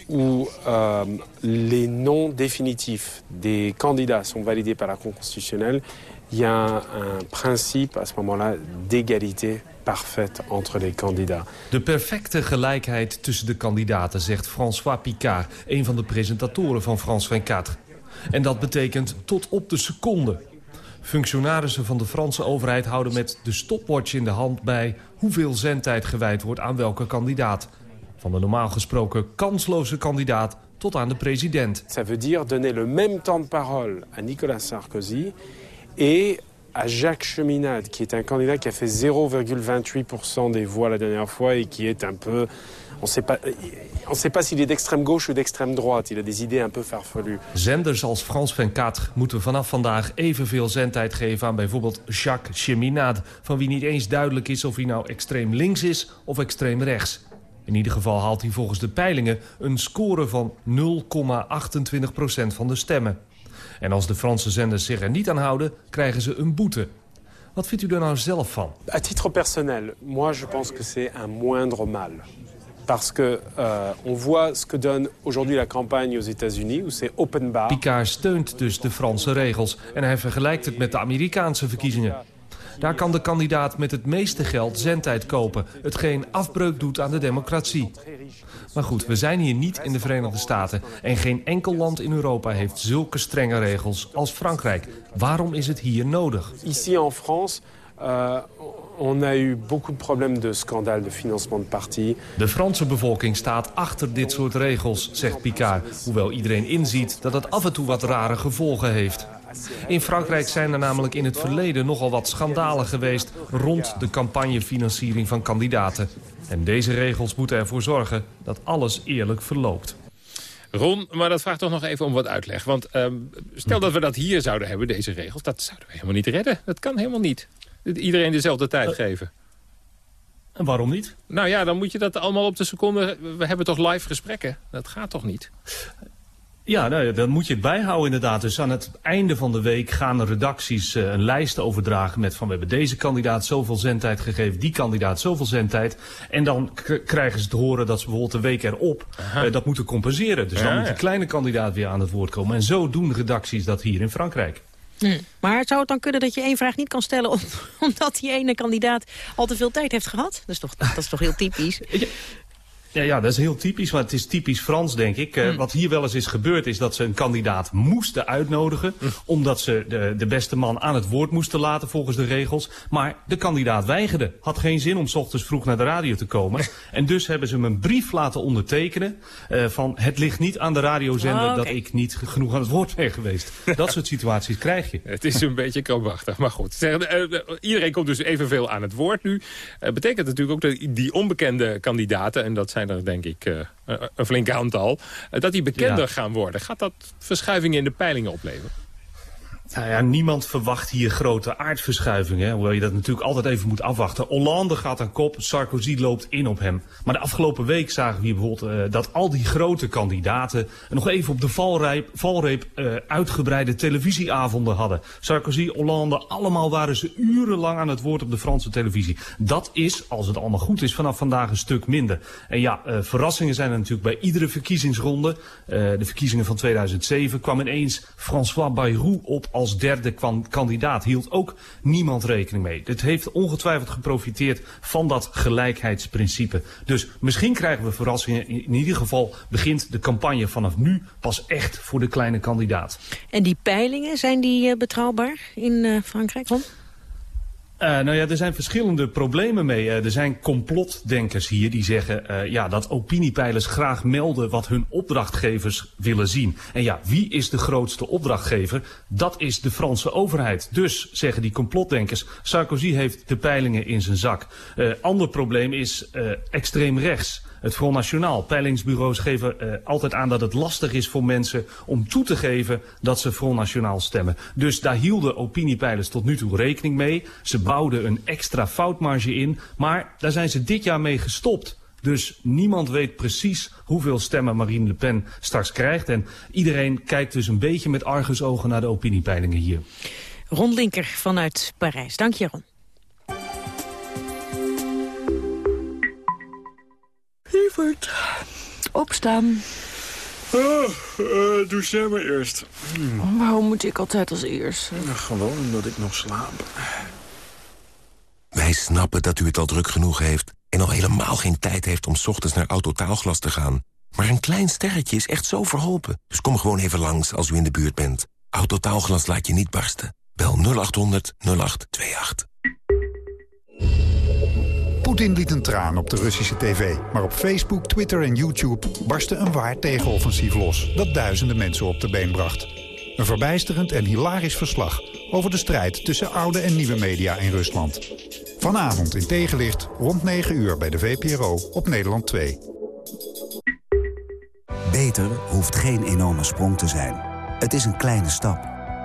où euh, les noms définitifs des candidats sont validés par la Cour constitutionnelle, il y a un principe à ce moment-là d'égalité parfaite entre les candidats. De perfecte gelijkheid tussen de kandidaten, zegt François Picard... een van de presentatoren van France 24. En dat betekent tot op de seconde. Functionarissen van de Franse overheid houden met de stopwatch in de hand bij... hoeveel zendtijd gewijd wordt aan welke kandidaat. Van de normaal gesproken kansloze kandidaat tot aan de president. Ça veut dire donner le même temps de parole à Nicolas Sarkozy... et à Jacques Cheminade, qui est un candidat qui a fait 0,28% des voix la dernière fois et qui est un peu On sait pas, sait pas s'il est d'extrême gauche ou d'extrême droite. Il a des idées un peu farfelues. Zenders als France 24 moeten vanaf vandaag evenveel zendtijd geven aan bijvoorbeeld Jacques Cheminade... van wie niet eens duidelijk is of hij nou extreem links is of extreem rechts. In ieder geval haalt hij volgens de peilingen een score van 0,28% van de stemmen. En als de Franse zenders zich er niet aan houden, krijgen ze een boete. Wat vindt u er nou zelf van? À titre personnel, moi je pense que c'est un moindre mal. Parce que euh, on voit ce que donne aujourd'hui la campagne aux États-Unis, où c'est open bar. Picard steunt dus de Franse regels en hij vergelijkt het met de Amerikaanse verkiezingen. Daar kan de kandidaat met het meeste geld zendtijd kopen... hetgeen afbreuk doet aan de democratie. Maar goed, we zijn hier niet in de Verenigde Staten... en geen enkel land in Europa heeft zulke strenge regels als Frankrijk. Waarom is het hier nodig? Ici en France, euh, on a eu beaucoup de problèmes de scandale de financement de partis. De Franse bevolking staat achter dit soort regels, zegt Picard. Hoewel iedereen inziet dat het af en toe wat rare gevolgen heeft. In Frankrijk zijn er namelijk in het verleden nogal wat schandalen geweest... rond de campagnefinanciering van kandidaten. En deze regels moeten ervoor zorgen dat alles eerlijk verloopt. Ron, maar dat vraagt toch nog even om wat uitleg. Want ehm, stel dat we dat hier zouden hebben, deze regels... dat zouden we helemaal niet redden. Dat kan helemaal niet. Iedereen dezelfde tijd geven. En waarom niet? Nou ja, dan moet je dat allemaal op de seconde... We hebben toch live gesprekken? Dat gaat toch niet? Ja, nou, dan moet je het bijhouden inderdaad. Dus aan het einde van de week gaan de redacties uh, een lijst overdragen met van we hebben deze kandidaat zoveel zendtijd gegeven, die kandidaat zoveel zendtijd. En dan krijgen ze te horen dat ze bijvoorbeeld een week erop uh, dat moeten compenseren. Dus ja, dan moet de kleine kandidaat weer aan het woord komen. En zo doen redacties dat hier in Frankrijk. Hm. Maar zou het dan kunnen dat je één vraag niet kan stellen... Om, <laughs> omdat die ene kandidaat al te veel tijd heeft gehad? Dat is toch, dat is toch heel typisch? Ja, ja, dat is heel typisch, maar het is typisch Frans, denk ik. Uh, wat hier wel eens is gebeurd, is dat ze een kandidaat moesten uitnodigen... Mm. omdat ze de, de beste man aan het woord moesten laten volgens de regels. Maar de kandidaat weigerde. Had geen zin om s ochtends vroeg naar de radio te komen. <laughs> en dus hebben ze hem een brief laten ondertekenen... Uh, van het ligt niet aan de radiozender oh, okay. dat ik niet genoeg aan het woord ben geweest. <laughs> dat soort situaties krijg je. Het is een <laughs> beetje krampachtig, maar goed. Zeg, uh, iedereen komt dus evenveel aan het woord nu. betekent natuurlijk ook dat die onbekende kandidaten... en dat zijn er denk ik uh, een flink aantal... Uh, dat die bekender ja. gaan worden. Gaat dat verschuivingen in de peilingen opleveren? Nou ja, niemand verwacht hier grote aardverschuivingen. Hoewel je dat natuurlijk altijd even moet afwachten. Hollande gaat aan kop, Sarkozy loopt in op hem. Maar de afgelopen week zagen we hier bijvoorbeeld uh, dat al die grote kandidaten... nog even op de valreep, valreep uh, uitgebreide televisieavonden hadden. Sarkozy, Hollande, allemaal waren ze urenlang aan het woord op de Franse televisie. Dat is, als het allemaal goed is, vanaf vandaag een stuk minder. En ja, uh, verrassingen zijn er natuurlijk bij iedere verkiezingsronde. de verkiezingen van 2007 kwam ineens François Bayrou op als derde kandidaat hield ook niemand rekening mee. Dit heeft ongetwijfeld geprofiteerd van dat gelijkheidsprincipe. Dus misschien krijgen we verrassingen. In ieder geval begint de campagne vanaf nu pas echt voor de kleine kandidaat. En die peilingen, zijn die uh, betrouwbaar in uh, Frankrijk? Ron? Uh, nou ja, er zijn verschillende problemen mee. Uh, er zijn complotdenkers hier die zeggen uh, ja, dat opiniepeilers graag melden wat hun opdrachtgevers willen zien. En ja, wie is de grootste opdrachtgever? Dat is de Franse overheid. Dus, zeggen die complotdenkers, Sarkozy heeft de peilingen in zijn zak. ander probleem is extreem rechts. Het Front Nationaal. Peilingsbureaus geven altijd aan dat het lastig is voor mensen om toe te geven dat ze Front Nationaal stemmen. Dus daar hielden opiniepeilers tot nu toe rekening mee. Ze bouwden een extra foutmarge in, maar daar zijn ze dit jaar mee gestopt. Dus niemand weet precies hoeveel stemmen Marine Le Pen straks krijgt. En iedereen kijkt dus een beetje met argusogen naar de opiniepeilingen hier. Ron Linker vanuit Parijs. Dank je, Ron. Lieverd, opstaan. Oh, uh, doe jij maar eerst. Hmm. Waarom moet ik altijd als eerst? Nou, gewoon omdat ik nog slaap. Wij snappen dat u het al druk genoeg heeft... en al helemaal geen tijd heeft om ochtends naar Autotaalglas te gaan. Maar een klein sterretje is echt zo verholpen. Dus kom gewoon even langs als u in de buurt bent. Autotaalglas laat je niet barsten. Bel 0800 0828. Poetin liet een traan op de Russische tv. Maar op Facebook, Twitter en YouTube barstte een waar tegenoffensief los... dat duizenden mensen op de been bracht. Een verbijsterend en hilarisch verslag over de strijd tussen oude en nieuwe media in Rusland. Vanavond in tegenlicht rond 9 uur bij de VPRO op Nederland 2. Beter hoeft geen enorme sprong te zijn. Het is een kleine stap.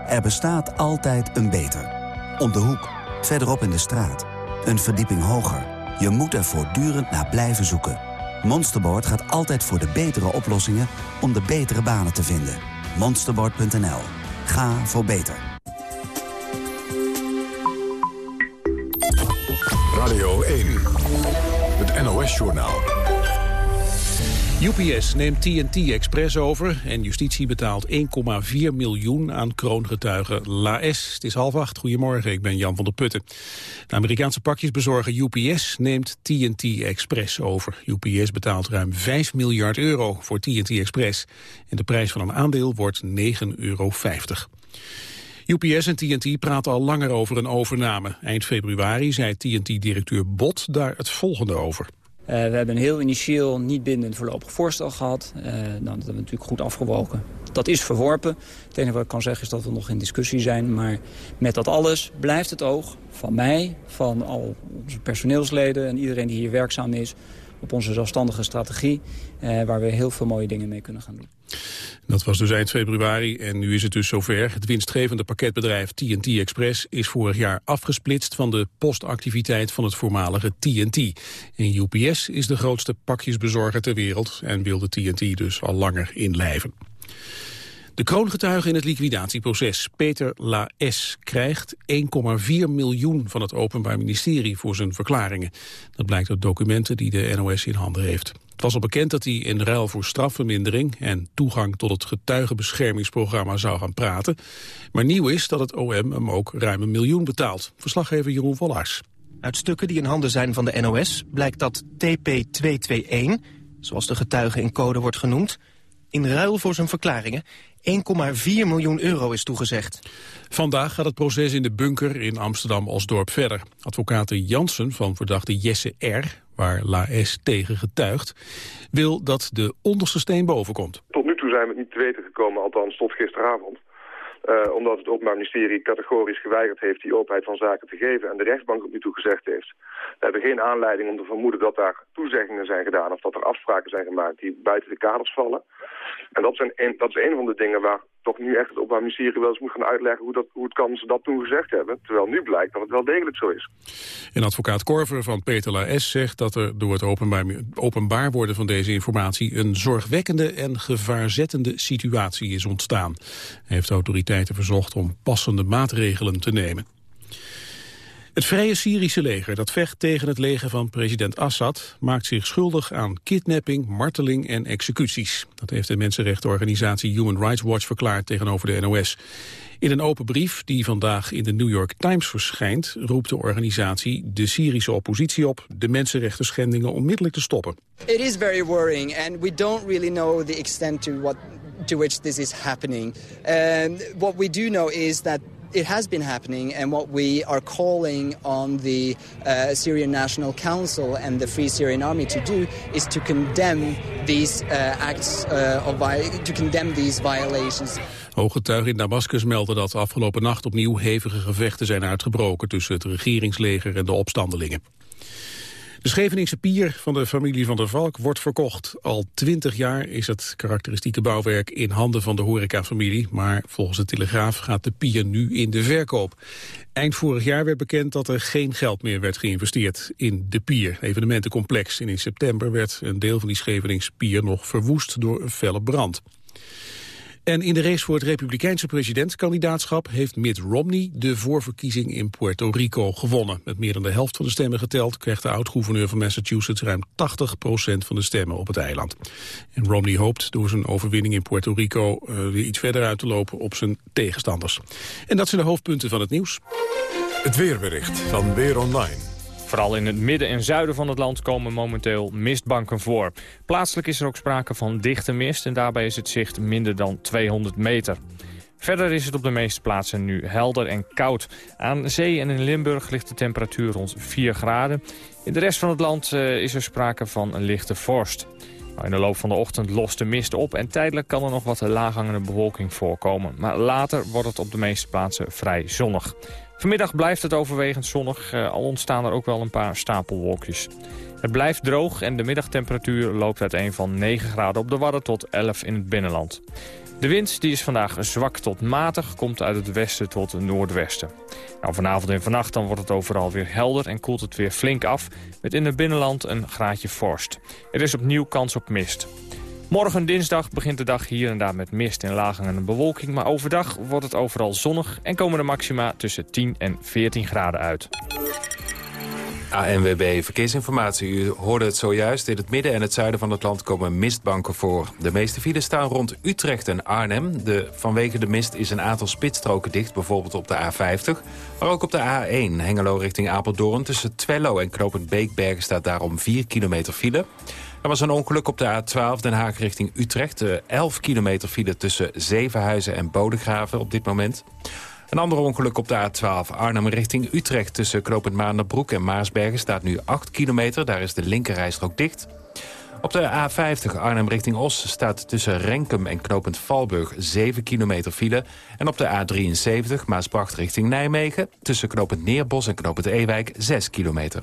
Er bestaat altijd een beter. Om de hoek, verderop in de straat. Een verdieping hoger. Je moet er voortdurend naar blijven zoeken. Monsterboard gaat altijd voor de betere oplossingen om de betere banen te vinden. Monsterboard.nl. Ga voor beter. Radio 1. Het NOS-journaal. UPS neemt TNT Express over en justitie betaalt 1,4 miljoen aan kroongetuige Laes. Het is half acht. Goedemorgen, ik ben Jan van der Putten. De Amerikaanse pakjesbezorger UPS neemt TNT Express over. UPS betaalt ruim 5 miljard euro voor TNT Express. En de prijs van een aandeel wordt 9,50 euro. UPS en TNT praten al langer over een overname. Eind februari zei TNT-directeur Bot daar het volgende over. Uh, we hebben een heel initieel niet bindend voorlopig voorstel gehad. Uh, nou, dat hebben we natuurlijk goed afgewogen. Dat is verworpen. Het enige wat ik kan zeggen is dat we nog in discussie zijn. Maar met dat alles blijft het oog van mij, van al onze personeelsleden... en iedereen die hier werkzaam is op onze zelfstandige strategie... Uh, waar we heel veel mooie dingen mee kunnen gaan doen. Dat was dus eind februari en nu is het dus zover. Het winstgevende pakketbedrijf TNT Express is vorig jaar afgesplitst van de postactiviteit van het voormalige TNT. En UPS is de grootste pakjesbezorger ter wereld en wil de TNT dus al langer inlijven. De kroongetuige in het liquidatieproces, Peter Laes, krijgt 1,4 miljoen van het Openbaar Ministerie voor zijn verklaringen. Dat blijkt uit documenten die de NOS in handen heeft. Het was al bekend dat hij in ruil voor strafvermindering en toegang tot het getuigenbeschermingsprogramma zou gaan praten. Maar nieuw is dat het OM hem ook ruim een miljoen betaalt. Verslaggever Jeroen Vollars. Uit stukken die in handen zijn van de NOS blijkt dat TP221, zoals de getuige in code wordt genoemd, in ruil voor zijn verklaringen 1,4 miljoen euro is toegezegd. Vandaag gaat het proces in de bunker in Amsterdam-Osdorp verder. Advocaat Jansen van verdachte Jesse R., waar La S tegen getuigt, wil dat de onderste steen boven komt. Tot nu toe zijn we het niet te weten gekomen, althans tot gisteravond. Uh, omdat het Openbaar Ministerie categorisch geweigerd heeft die openheid van zaken te geven en de rechtbank tot nu toe gezegd heeft. We hebben geen aanleiding om te vermoeden dat daar toezeggingen zijn gedaan of dat er afspraken zijn gemaakt die buiten de kaders vallen. En dat, zijn dat is een van de dingen waar toch nu echt het Openbaar Ministerie wel eens moet gaan uitleggen hoe, dat, hoe het kan ze dat toen gezegd hebben. Terwijl nu blijkt dat het wel degelijk zo is. En advocaat Korver van Peter Laes zegt dat er door het openbaar, openbaar worden van deze informatie een zorgwekkende en gevaarzettende situatie is ontstaan. Hij heeft autoriteiten verzocht om passende maatregelen te nemen. Het Vrije Syrische leger dat vecht tegen het leger van president Assad... maakt zich schuldig aan kidnapping, marteling en executies. Dat heeft de mensenrechtenorganisatie Human Rights Watch verklaard tegenover de NOS. In een open brief die vandaag in de New York Times verschijnt... roept de organisatie de Syrische oppositie op... de mensenrechten schendingen onmiddellijk te stoppen. It is very worrying and we don't really know the extent to, what, to which this is happening. What we do know is that it has been happening, and what we are calling on the uh, Syrian National Council and the Free Syrian Army to do is to condemn these uh, acts uh, of to condemn these violations. Ooggetuigen in Damascus melden dat afgelopen nacht opnieuw hevige gevechten zijn uitgebroken tussen het regeringsleger en de opstandelingen. De Scheveningse pier van de familie van der Valk wordt verkocht. Al twintig jaar is het karakteristieke bouwwerk in handen van de horecafamilie. Maar volgens de Telegraaf gaat de pier nu in de verkoop. Eind vorig jaar werd bekend dat er geen geld meer werd geïnvesteerd in de pier, evenementencomplex. En in september werd een deel van die Scheveningse pier nog verwoest door een felle brand. En in de race voor het republikeinse presidentskandidaatschap heeft Mitt Romney de voorverkiezing in Puerto Rico gewonnen. Met meer dan de helft van de stemmen geteld kreeg de oud-gouverneur van Massachusetts ruim 80% van de stemmen op het eiland. En Romney hoopt door zijn overwinning in Puerto Rico uh, weer iets verder uit te lopen op zijn tegenstanders. En dat zijn de hoofdpunten van het nieuws. Het weerbericht van Weer Online. Vooral in het midden en zuiden van het land komen momenteel mistbanken voor. Plaatselijk is er ook sprake van dichte mist en daarbij is het zicht minder dan 200 meter. Verder is het op de meeste plaatsen nu helder en koud. Aan zee en in Limburg ligt de temperatuur rond 4 graden. In de rest van het land uh, is er sprake van een lichte vorst. In de loop van de ochtend lost de mist op en tijdelijk kan er nog wat laaghangende bewolking voorkomen. Maar later wordt het op de meeste plaatsen vrij zonnig. Vanmiddag blijft het overwegend zonnig, uh, al ontstaan er ook wel een paar stapelwolkjes. Het blijft droog en de middagtemperatuur loopt uiteen van 9 graden op de Wadden tot 11 in het binnenland. De wind die is vandaag zwak tot matig, komt uit het westen tot het noordwesten. Nou, vanavond en vannacht dan wordt het overal weer helder en koelt het weer flink af... met in het binnenland een graadje vorst. Er is opnieuw kans op mist. Morgen dinsdag begint de dag hier en daar met mist en lagere bewolking... maar overdag wordt het overal zonnig en komen de maxima tussen 10 en 14 graden uit. ANWB Verkeersinformatie. U hoorde het zojuist. In het midden en het zuiden van het land komen mistbanken voor. De meeste files staan rond Utrecht en Arnhem. De, vanwege de mist is een aantal spitsstroken dicht, bijvoorbeeld op de A50. Maar ook op de A1, Hengelo richting Apeldoorn. Tussen Twello en Knopend Beekbergen staat daarom 4 kilometer file. Er was een ongeluk op de A12 Den Haag richting Utrecht. 11 kilometer file tussen Zevenhuizen en Bodegraven op dit moment. Een ander ongeluk op de A12 Arnhem richting Utrecht... tussen Knopend Maanderbroek en Maarsbergen staat nu 8 kilometer. Daar is de linkerrijstrook dicht. Op de A50 Arnhem richting Os staat tussen Renkum en Knopend Valburg 7 kilometer file. En op de A73 Maasbracht richting Nijmegen tussen Knopend Neerbos en Knopend Ewijk 6 kilometer.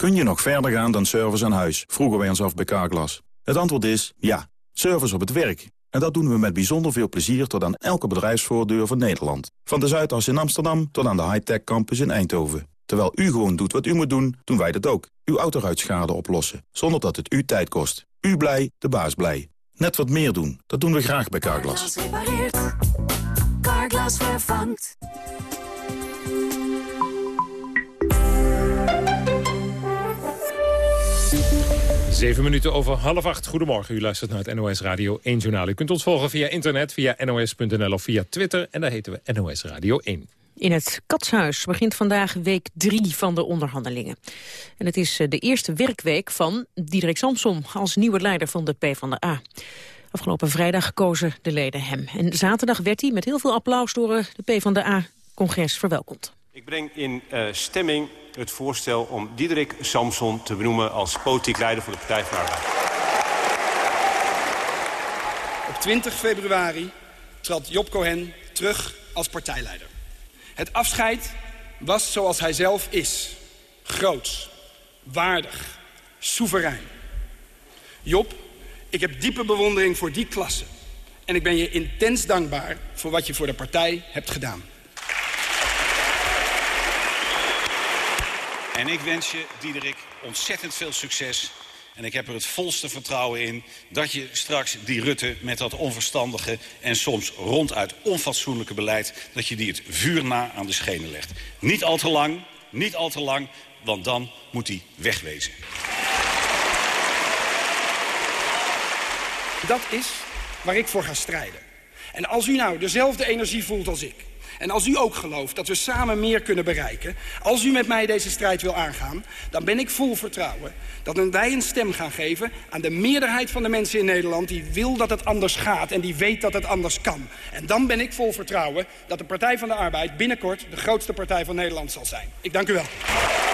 Kun je nog verder gaan dan service aan huis? Vroegen wij ons af bij Carglass. Het antwoord is ja. Service op het werk. En dat doen we met bijzonder veel plezier tot aan elke bedrijfsvoordeur van Nederland. Van de Zuidas in Amsterdam tot aan de high-tech campus in Eindhoven. Terwijl u gewoon doet wat u moet doen, doen wij dat ook. Uw autoruitschade oplossen, zonder dat het u tijd kost. U blij, de baas blij. Net wat meer doen, dat doen we graag bij Carglass. Carglass vervangt. Zeven minuten over half acht. Goedemorgen, u luistert naar het NOS Radio 1 Journaal. U kunt ons volgen via internet, via nos.nl of via Twitter. En daar heten we NOS Radio 1. In het Katshuis begint vandaag week drie van de onderhandelingen. En het is eh, de eerste werkweek van Diederik Samsom als nieuwe leider van de PvdA. Afgelopen vrijdag gekozen de leden hem. En zaterdag werd hij met heel veel applaus door eh, de PvdA-congres verwelkomd. Ik breng in uh, stemming het voorstel om Diederik Samson te benoemen als politiek leider voor de Partij van Arbeid. Op 20 februari trad Job Cohen terug als partijleider. Het afscheid was zoals hij zelf is. Groots, waardig, soeverein. Job, ik heb diepe bewondering voor die klasse. En ik ben je intens dankbaar voor wat je voor de partij hebt gedaan. En ik wens je, Diederik, ontzettend veel succes. En ik heb er het volste vertrouwen in dat je straks die Rutte met dat onverstandige en soms ronduit onfatsoenlijke beleid, dat je die het vuur na aan de schenen legt. Niet al te lang, niet al te lang, want dan moet hij wegwezen. Dat is waar ik voor ga strijden. En als u nou dezelfde energie voelt als ik... En als u ook gelooft dat we samen meer kunnen bereiken... als u met mij deze strijd wil aangaan... dan ben ik vol vertrouwen dat wij een stem gaan geven... aan de meerderheid van de mensen in Nederland... die wil dat het anders gaat en die weet dat het anders kan. En dan ben ik vol vertrouwen dat de Partij van de Arbeid... binnenkort de grootste partij van Nederland zal zijn. Ik dank u wel.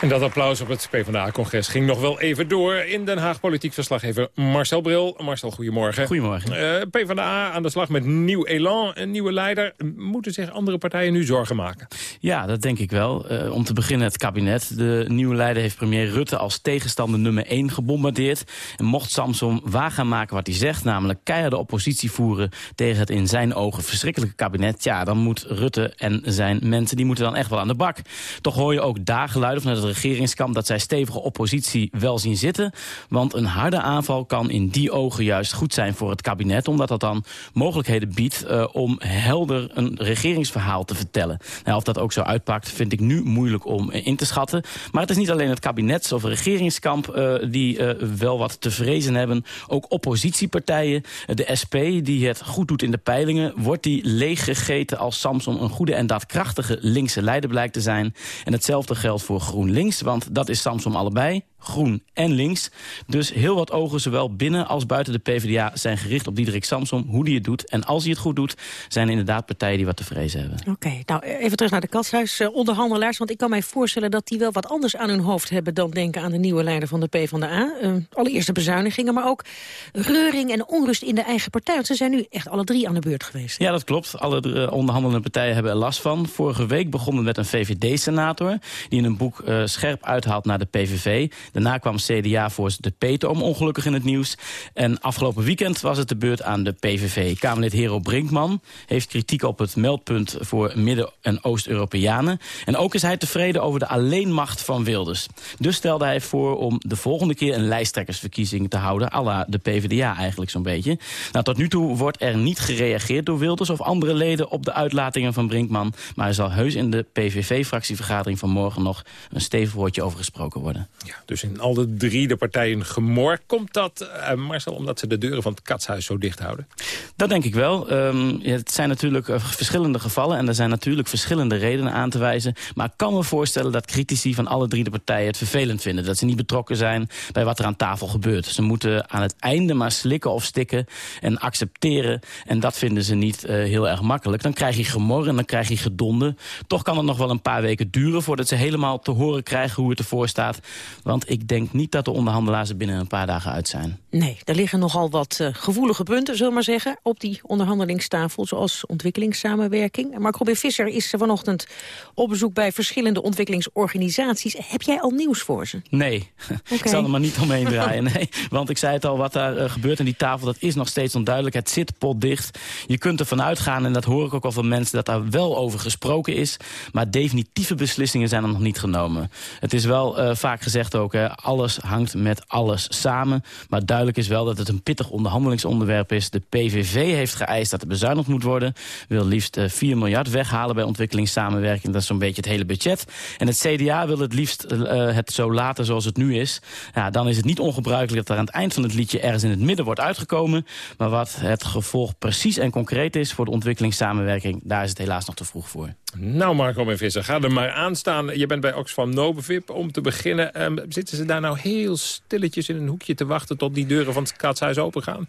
En dat applaus op het PvdA-congres ging nog wel even door. In Den Haag politiek verslaggever Marcel Bril. Marcel, goedemorgen. Goedemorgen. Uh, PvdA aan de slag met nieuw elan, een nieuwe leider. Moeten zich andere partijen nu zorgen maken? Ja, dat denk ik wel. Uh, om te beginnen het kabinet. De nieuwe leider heeft premier Rutte als tegenstander nummer 1 gebombardeerd. En mocht Samson waar gaan maken wat hij zegt... namelijk keiharde oppositie voeren tegen het in zijn ogen verschrikkelijke kabinet... ja, dan moet Rutte en zijn mensen die moeten dan echt wel aan de bak. Toch hoor je ook geluiden vanuit regeringskamp... dat zij stevige oppositie wel zien zitten. Want een harde aanval kan in die ogen juist goed zijn voor het kabinet... omdat dat dan mogelijkheden biedt uh, om helder een regeringsverhaal te vertellen. Nou, of dat ook zo uitpakt, vind ik nu moeilijk om uh, in te schatten. Maar het is niet alleen het kabinets- of regeringskamp... Uh, die wel wat te vrezen hebben. Ook oppositiepartijen, de SP, die het goed doet in de peilingen... wordt die leeggegeten als Samson een goede en daadkrachtige linkse leider blijkt te zijn. En hetzelfde geldt voor GroenLinks, want dat is Samson allebei groen en links. Dus heel wat ogen, zowel binnen als buiten de PvdA... zijn gericht op Diederik Samsom, hoe die het doet. En als hij het goed doet, zijn er inderdaad partijen die wat te vrezen hebben. Oké, okay, nou even terug naar de katshuis-onderhandelaars. want ik kan mij voorstellen dat die wel wat anders aan hun hoofd hebben... dan denken aan de nieuwe leider van de PvdA. Uh, allereerst de bezuinigingen, maar ook reuring en onrust in de eigen partij. Want ze zijn nu echt alle drie aan de beurt geweest. Ja, dat klopt. Alle uh, onderhandelende partijen hebben er last van. Vorige week begonnen met een VVD-senator... die in een boek uh, scherp uithaalt naar de PVV... Daarna kwam CDA-voorzitter Peter om ongelukkig in het nieuws. En afgelopen weekend was het de beurt aan de PVV. Kamerlid Hero Brinkman heeft kritiek op het meldpunt voor Midden- en Oost-Europeanen. En ook is hij tevreden over de alleenmacht van Wilders. Dus stelde hij voor om de volgende keer een lijsttrekkersverkiezing te houden... à la de PvdA eigenlijk zo'n beetje. Nou, tot nu toe wordt er niet gereageerd door Wilders of andere leden... op de uitlatingen van Brinkman. Maar er zal heus in de PVV-fractievergadering van morgen nog... een stevig woordje over gesproken worden. Ja, dus in alle drie de partijen gemor. Komt dat, uh, Marcel, omdat ze de deuren van het katshuis zo dicht houden? Dat denk ik wel. Um, het zijn natuurlijk uh, verschillende gevallen... en er zijn natuurlijk verschillende redenen aan te wijzen. Maar ik kan me voorstellen dat critici van alle drie de partijen het vervelend vinden. Dat ze niet betrokken zijn bij wat er aan tafel gebeurt. Ze moeten aan het einde maar slikken of stikken en accepteren. En dat vinden ze niet uh, heel erg makkelijk. Dan krijg je gemor en dan krijg je gedonde. Toch kan het nog wel een paar weken duren... voordat ze helemaal te horen krijgen hoe het ervoor staat. Want ik denk niet dat de onderhandelaars er binnen een paar dagen uit zijn. Nee, er liggen nogal wat uh, gevoelige punten, zullen we maar zeggen... op die onderhandelingstafel, zoals ontwikkelingssamenwerking. Mark Robin Visser is vanochtend op bezoek bij verschillende ontwikkelingsorganisaties. Heb jij al nieuws voor ze? Nee, okay. <laughs> ik zal er maar niet omheen draaien. Nee. Want ik zei het al, wat daar uh, gebeurt aan die tafel... dat is nog steeds onduidelijk. Het zit potdicht. Je kunt ervan uitgaan, en dat hoor ik ook al van mensen... dat daar wel over gesproken is. Maar definitieve beslissingen zijn er nog niet genomen. Het is wel uh, vaak gezegd ook... Alles hangt met alles samen. Maar duidelijk is wel dat het een pittig onderhandelingsonderwerp is. De PVV heeft geëist dat er bezuinigd moet worden. Wil liefst uh, 4 miljard weghalen bij ontwikkelingssamenwerking. Dat is zo'n beetje het hele budget. En het CDA wil het liefst uh, het zo laten zoals het nu is. Ja, dan is het niet ongebruikelijk dat er aan het eind van het liedje ergens in het midden wordt uitgekomen. Maar wat het gevolg precies en concreet is voor de ontwikkelingssamenwerking, daar is het helaas nog te vroeg voor. Nou Marco en Visser, ga er maar aan staan. Je bent bij Oxfam Novivip om te beginnen. Um, zitten ze daar nou heel stilletjes in een hoekje te wachten... tot die deuren van het katshuis opengaan?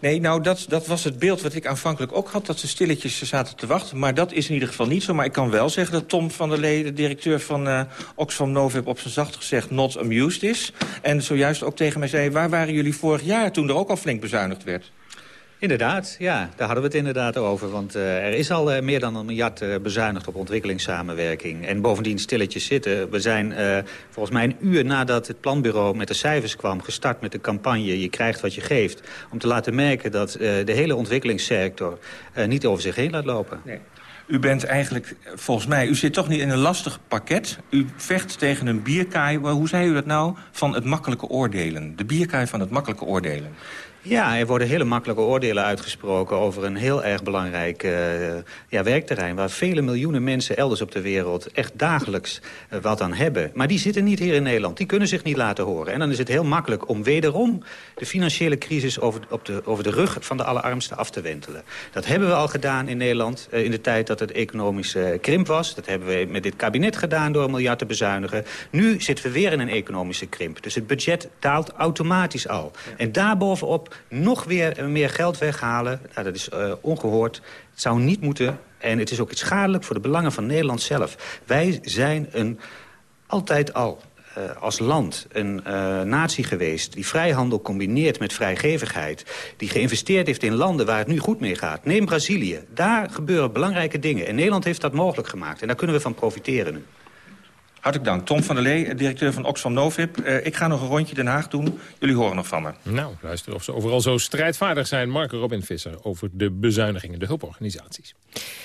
Nee, nou, dat, dat was het beeld wat ik aanvankelijk ook had... dat ze stilletjes zaten te wachten. Maar dat is in ieder geval niet zo. Maar ik kan wel zeggen dat Tom van der Lee, de directeur van uh, Oxfam Novib... op zijn zacht gezegd not amused is. En zojuist ook tegen mij zei... waar waren jullie vorig jaar toen er ook al flink bezuinigd werd? Inderdaad, ja, daar hadden we het inderdaad over. Want uh, er is al uh, meer dan een miljard uh, bezuinigd op ontwikkelingssamenwerking. En bovendien stilletjes zitten. We zijn volgens mij een uur nadat het planbureau met de cijfers kwam... gestart met de campagne Je krijgt wat je geeft. Om te laten merken dat de hele ontwikkelingssector niet over zich heen laat lopen. Nee. U bent eigenlijk, volgens mij, u zit toch niet in een lastig pakket. U vecht tegen een bierkaai, hoe zei u dat nou? Van het makkelijke oordelen. De bierkaai van het makkelijke oordelen. Ja, er worden hele makkelijke oordelen uitgesproken over een heel erg belangrijk uh, ja, werkterrein... waar vele miljoenen mensen elders op de wereld echt dagelijks uh, wat aan hebben. Maar die zitten niet hier in Nederland, die kunnen zich niet laten horen. En dan is het heel makkelijk om wederom de financiële crisis over, op de, over de rug van de allerarmsten af te wentelen. Dat hebben we al gedaan in Nederland uh, in de tijd dat het economische krimp was. Dat hebben we met dit kabinet gedaan door een miljard te bezuinigen. Nu zitten we weer in een economische krimp. Dus het budget daalt automatisch al. En daarbovenop nog weer meer geld weghalen. Nou, dat is uh, ongehoord. Het zou niet moeten. En het is ook iets schadelijk voor de belangen van Nederland zelf. Wij zijn een altijd al uh, als land een natie geweest... die vrijhandel combineert met vrijgevigheid... die geïnvesteerd heeft in landen waar het nu goed mee gaat. Neem Brazilië. Daar gebeuren belangrijke dingen. En Nederland heeft dat mogelijk gemaakt. En daar kunnen we van profiteren nu. Hartelijk dank. Tom van der Lee, directeur van Oxfam Novib. Uh, ik ga nog een rondje Den Haag doen. Jullie horen nog van me. Nou, luister of ze overal zo strijdvaardig zijn. Marco Robin Visser over de bezuinigingen, de hulporganisaties.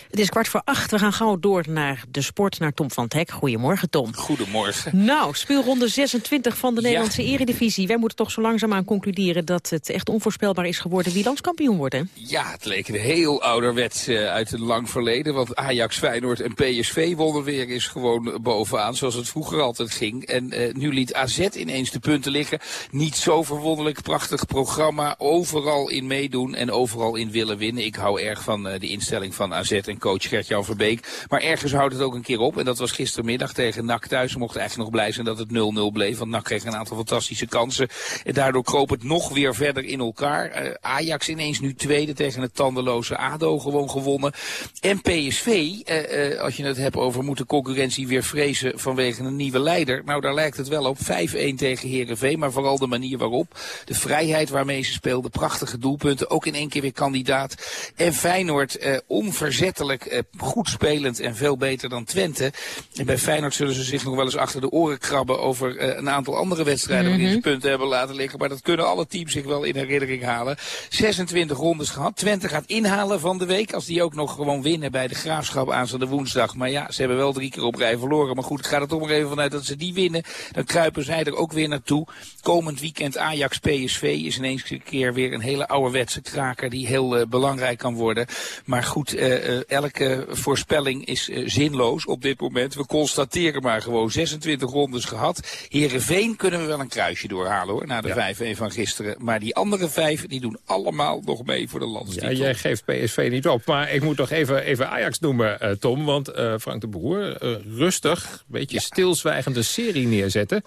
Het is kwart voor acht. We gaan gauw door naar de sport, naar Tom van het Hek. Goedemorgen, Tom. Goedemorgen. Nou, speelronde 26 van de Nederlandse ja. eredivisie. Wij moeten toch zo langzaamaan concluderen dat het echt onvoorspelbaar is geworden wie landskampioen wordt, hè? Ja, het leek een heel ouderwets uh, uit een lang verleden. Want Ajax, Feyenoord en PSV wonnen weer is gewoon bovenaan, zoals het vroeger altijd ging. En uh, nu liet AZ ineens de punten liggen. Niet zo verwonderlijk, prachtig programma. Overal in meedoen en overal in willen winnen. Ik hou erg van uh, de instelling van AZ en coach Gert-Jan Verbeek. Maar ergens houdt het ook een keer op. En dat was gistermiddag tegen NAC thuis. We mochten eigenlijk nog blij zijn dat het 0-0 bleef. Want NAC kreeg een aantal fantastische kansen. En daardoor kroop het nog weer verder in elkaar. Uh, Ajax ineens nu tweede tegen het tandeloze ADO gewoon gewonnen. En PSV, als je het hebt over moet de concurrentie weer vrezen vanwege een nieuwe leider. Nou, daar lijkt het wel op. 5-1 tegen Herenveen, maar vooral de manier waarop. De vrijheid waarmee ze speelden, prachtige doelpunten. Ook in één keer weer kandidaat. En Feyenoord onverzettelijk uh, goed spelend en veel beter dan Twente. En bij Feyenoord zullen ze zich nog wel eens achter de oren krabben over uh, een aantal andere wedstrijden mm -hmm. waarin ze punten hebben laten liggen. Maar dat kunnen alle teams zich wel in herinnering halen. 26 rondes gehad. Twente gaat inhalen van de week. Als die ook nog gewoon winnen bij de Graafschap aanstaande woensdag. Maar ja, ze hebben wel drie keer op rij verloren. Maar goed, ik ga er toch maar even vanuit dat ze die winnen. Dan kruipen zij er ook weer naartoe. Komend weekend Ajax-PSV is ineens een keer weer een hele ouderwetse kraker die heel uh, belangrijk kan worden. Maar goed, uh, elke voorspelling is zinloos op dit moment. We constateren maar gewoon 26 rondes gehad. Herenveen kunnen we wel een kruisje doorhalen hoor, na de 5-1 ja. van gisteren. Maar die andere vijf, die doen allemaal nog mee voor de landstitel. Ja, jij geeft PSV niet op. Maar ik moet toch even, even Ajax noemen, Tom. Want Frank de Boer, rustig, een beetje. Stilzwijgende serie neerzetten.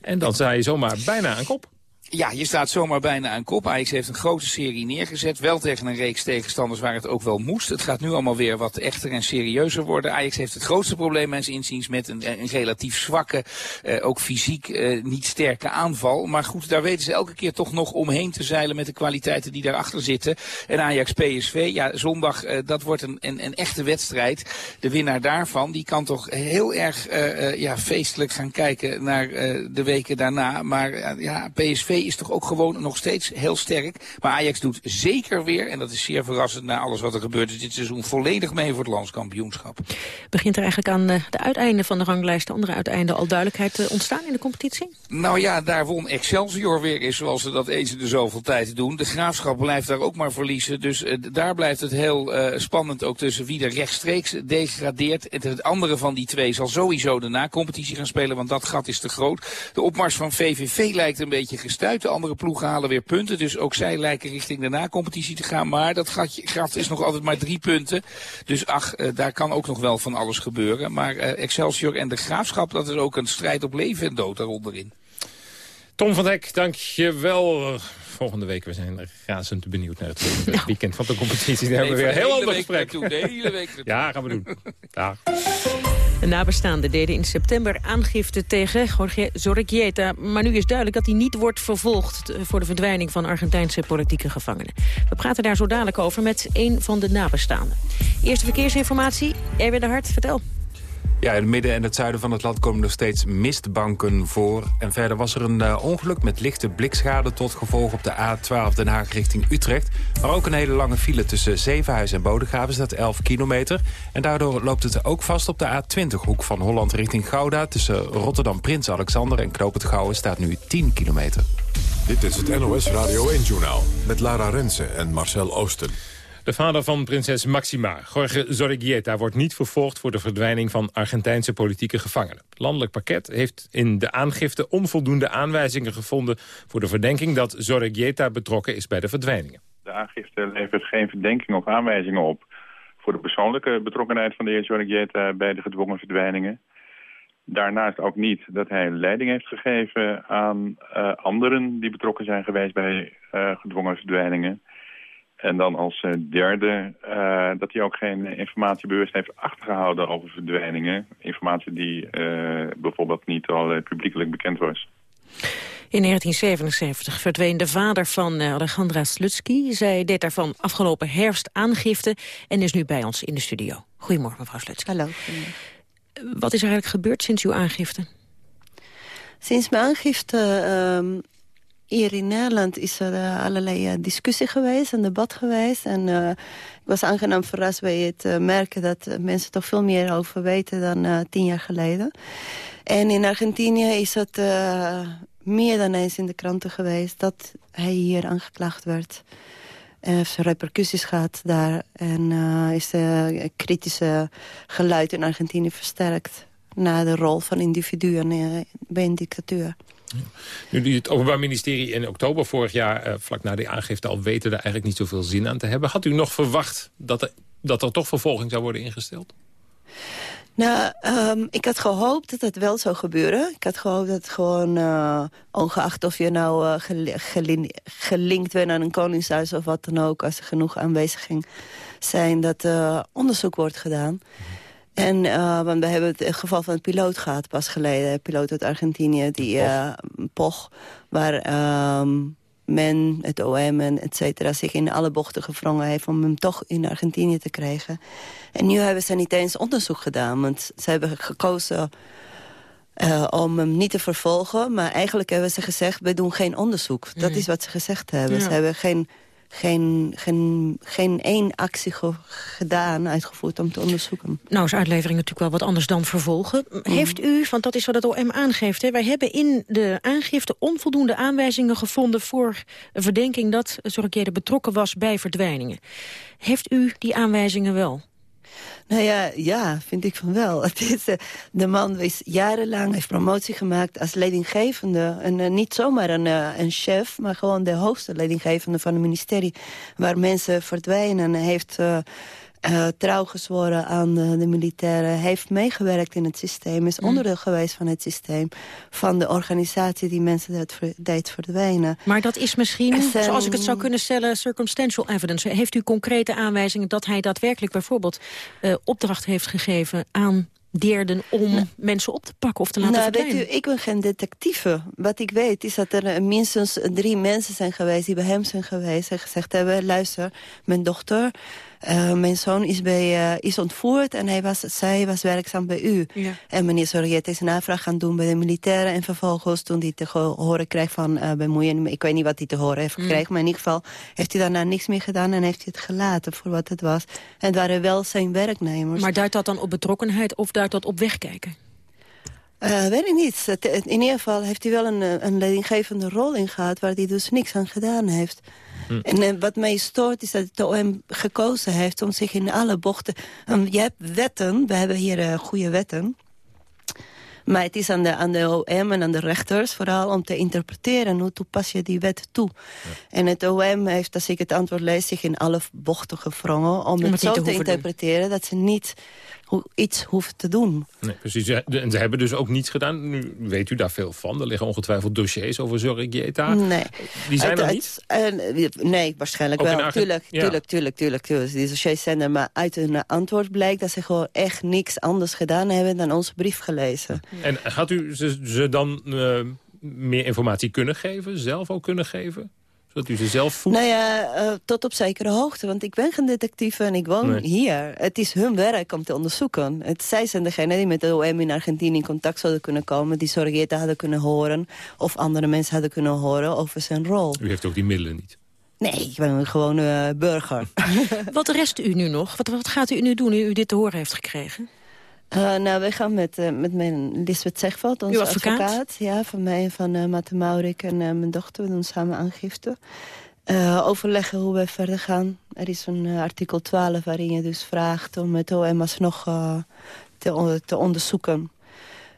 En dan sta je zomaar bijna aan kop. Ja, je staat zomaar bijna aan kop. Ajax heeft een grote serie neergezet. Wel tegen een reeks tegenstanders waar het ook wel moest. Het gaat nu allemaal weer wat echter en serieuzer worden. Ajax heeft het grootste probleem, mensen inziens, met een, een relatief zwakke, uh, ook fysiek uh, niet sterke aanval. Maar goed, daar weten ze elke keer toch nog omheen te zeilen met de kwaliteiten die daarachter zitten. En Ajax PSV, ja, zondag, uh, dat wordt een, een, een, echte wedstrijd. De winnaar daarvan, die kan toch heel erg ja, feestelijk gaan kijken naar de weken daarna. Maar ja, PSV is toch ook gewoon nog steeds heel sterk. Maar Ajax doet zeker weer, en dat is zeer verrassend na alles wat er gebeurd is dit seizoen, volledig mee voor het landskampioenschap. Begint er eigenlijk aan de uiteinden van de ranglijst, de andere uiteinden, al duidelijkheid te ontstaan in de competitie? Nou ja, daar won Excelsior weer is zoals ze dat eens in de zoveel tijd doen. De Graafschap blijft daar ook maar verliezen. Dus uh, daar blijft het heel uh, spannend ook tussen wie er rechtstreeks degradeert. En het andere van die twee zal sowieso de na-competitie gaan spelen, want dat gat is te groot. De opmars van VVV lijkt een beetje gestuurd. De andere ploegen halen weer punten. Dus ook zij lijken richting de na-competitie te gaan. Maar dat gatje, gat is nog altijd maar drie punten. Dus ach, uh, daar kan ook nog wel van alles gebeuren. Maar uh, Excelsior en de Graafschap, dat is ook een strijd op leven en dood daaronderin. Tom van Dek, dank je wel. Volgende week, we zijn razend benieuwd naar het nou. weekend van de competitie. Daar hebben we weer een heel ander gesprek. Toe, de hele week ja, gaan we doen. Dag. De nabestaanden deden in september aangifte tegen Jorge Zorregieta. Maar nu is duidelijk dat hij niet wordt vervolgd... voor de verdwijning van Argentijnse politieke gevangenen. We praten daar zo dadelijk over met een van de nabestaanden. Eerste verkeersinformatie, Erwin de Hart, vertel. Ja, in het midden en het zuiden van het land komen nog steeds mistbanken voor. En verder was er een uh, ongeluk met lichte blikschade tot gevolg op de A12 Den Haag richting Utrecht. Maar ook een hele lange file tussen Zevenhuizen en Bodegraven staat 11 kilometer. En daardoor loopt het ook vast op de A20 hoek van Holland richting Gouda. Tussen Rotterdam Prins Alexander en Knoop het Gouwen staat nu 10 kilometer. Dit is het NOS Radio 1-journaal met Lara Rensen en Marcel Oosten. De vader van prinses Maxima, Jorge Zorregieta, wordt niet vervolgd voor de verdwijning van Argentijnse politieke gevangenen. Landelijk pakket heeft in de aangifte onvoldoende aanwijzingen gevonden voor de verdenking dat Zorregieta betrokken is bij de verdwijningen. De aangifte levert geen verdenking of aanwijzingen op voor de persoonlijke betrokkenheid van de heer Zorregieta bij de gedwongen verdwijningen. Daarnaast ook niet dat hij leiding heeft gegeven aan uh, anderen die betrokken zijn geweest bij uh, gedwongen verdwijningen. En dan als eh, derde uh, dat hij ook geen informatie bewust heeft achtergehouden over verdwijningen. Informatie die uh, bijvoorbeeld niet al publiekelijk bekend was. In 1977 verdween de vader van Alejandra Slutsky. Zij deed daarvan afgelopen herfst aangifte en is nu bij ons in de studio. Goedemorgen, mevrouw Slutsky. Hallo. Wat is er eigenlijk gebeurd sinds uw aangifte? Sinds mijn aangifte um, hier in Nederland is er uh, allerlei uh, discussie geweest, een debat geweest. En uh, ik was aangenaam verrast bij het merken dat mensen toch veel meer over weten dan tien jaar geleden. En in Argentinië is het meer dan eens in de kranten geweest dat hij hier aangeklaagd werd. En heeft repercussies gehad daar. En is de kritische geluid in Argentinië versterkt... naar de rol van individuen bij een dictatuur. Nu het Openbaar Ministerie in oktober vorig jaar... Uh, vlak na die aangifte al weten er eigenlijk niet zoveel zin aan te hebben. Had u nog verwacht dat er, dat er toch vervolging zou worden ingesteld? Nou, um, ik had gehoopt dat het wel zou gebeuren. Ik had gehoopt dat gewoon, uh, ongeacht of je nou uh, gelinkt bent aan een koningshuis of wat dan ook... als er genoeg aanwezig zijn, dat onderzoek wordt gedaan. En uh, want we hebben het geval van het piloot gehad pas geleden. piloot uit Argentinië, die uh, Poch, waar uh, men, het OM en et cetera, zich in alle bochten gevrongen heeft om hem toch in Argentinië te krijgen. En nu hebben ze niet eens onderzoek gedaan, want ze hebben gekozen uh, om hem niet te vervolgen. Maar eigenlijk hebben ze gezegd, we doen geen onderzoek. Dat is wat ze gezegd hebben. Ze hebben geen geen, geen, geen één actie gedaan, uitgevoerd om te onderzoeken. Nou is uitlevering natuurlijk wel wat anders dan vervolgen. Mhm. Heeft u, want dat is wat het OM aangeeft... Hè, wij hebben in de aangifte onvoldoende aanwijzingen gevonden... voor een verdenking dat Zorgjede betrokken was bij verdwijningen. Heeft u die aanwijzingen wel? Nou ja, ja, vind ik van wel. <laughs> Uh, de man is jarenlang, heeft promotie gemaakt als leidinggevende. En uh, niet zomaar een, uh, een chef, maar gewoon de hoogste leidinggevende van het ministerie. Waar mensen verdwijnen. heeft uh, trouw gezworen aan de, de, militairen. heeft meegewerkt in het systeem. Is mm. onderdeel geweest van het systeem. Van de organisatie die mensen dat deed verdwijnen. Maar dat is misschien, zoals ik het zou kunnen stellen... circumstantial evidence. Heeft u concrete aanwijzingen dat hij daadwerkelijk bijvoorbeeld... Uh, opdracht heeft gegeven aan deerden om mensen op te pakken of te laten nou, verdwijnen? Weet u, ik ben geen detectieve. Wat ik weet is dat er minstens drie mensen zijn geweest... die bij hem zijn geweest en gezegd hebben... luister, mijn dochter uh, mijn zoon is, bij, uh, is ontvoerd en hij was, zij was werkzaam bij u. Ja. En meneer Sorriet is een aanvraag gaan doen bij de militairen. En vervolgens toen hij te horen kreeg van uh, bemoeien... ik weet niet wat hij te horen heeft mm. gekregen... maar in ieder geval heeft hij daarna niks meer gedaan... en heeft hij het gelaten voor wat het was. En het waren wel zijn werknemers. Maar duidt dat dan op betrokkenheid of duidt dat op wegkijken? Uh, weet ik niet. In ieder geval heeft hij wel een, een leidinggevende rol in gehad... waar hij dus niks aan gedaan heeft. Hm. En uh, wat mij stoort is dat het OM gekozen heeft om zich in alle bochten... Um, je hebt wetten, we hebben hier uh, goede wetten... Maar het is aan de, aan de OM en aan de rechters vooral om te interpreteren... hoe toepas je die wet toe. En het OM heeft, als ik het antwoord lees... zich in alle bochten gevrongen om, het zo te, interpreteren... dat ze niet iets hoeven te doen. Nee, precies. En ze hebben dus ook niets gedaan. Nu weet u daar veel van. Er liggen ongetwijfeld dossiers over Zorrigieta. Nee. Die zijn er niet? Uh, nee, waarschijnlijk ook wel. Tuurlijk, ja. tuurlijk, tuurlijk, tuurlijk, tuurlijk. Die dossiers zijn er. Maar uit hun antwoord blijkt dat ze gewoon echt niks anders gedaan hebben... dan onze brief gelezen. En had u ze, ze dan uh, meer informatie kunnen geven? Zelf ook kunnen geven? Zodat u ze zelf voelt? Nou ja, uh, tot op zekere hoogte. Want ik ben geen detectieve en ik woon hier. Het is hun werk om te onderzoeken. Het, zij zijn degene die met de OM in Argentinië in contact zouden kunnen komen. Die Sorrieta hadden kunnen horen. Of andere mensen hadden kunnen horen over zijn rol. U heeft ook die middelen niet? Nee, ik ben een gewone uh, burger. <laughs> wat rest u nu nog? Wat, wat gaat u nu doen nu u dit te horen heeft gekregen? Uh, nou, wij gaan met, uh, met mijn Lisbeth Zegveld, onze advocaat? advocaat? Ja, van mij en van uh, Maurik en mijn dochter. We doen samen aangifte. overleggen hoe we verder gaan. Er is een artikel 12 waarin je dus vraagt om het OM alsnog te, te onderzoeken.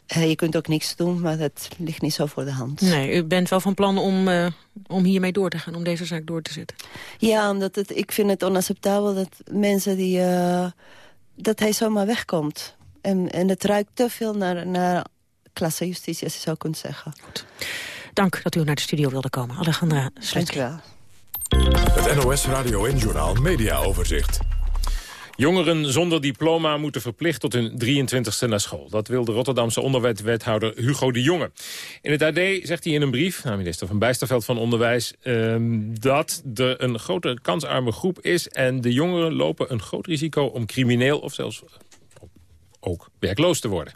je kunt ook niks doen, maar dat ligt niet zo voor de hand. Nee, u bent wel van plan om, om hiermee door te gaan, om deze zaak door te zetten? Ja, omdat het, ik vind het onacceptabel dat mensen die... dat hij zomaar wegkomt. En, en het ruikt te veel naar, naar klassejustitie, als je zou kunnen zeggen. Dank dat u naar de studio wilde komen. Alejandra Dank wel. Het NOS Radio en Journaal Media Overzicht. Jongeren zonder diploma moeten verplicht tot hun 23e naar school. Dat wil de Rotterdamse onderwijswethouder Hugo de Jonge. In het AD zegt hij in een brief naar minister van Bijsterveld van Onderwijs... Ehm, dat er een grote kansarme groep is... en de jongeren lopen een groot risico om crimineel of zelfs ook werkloos te worden.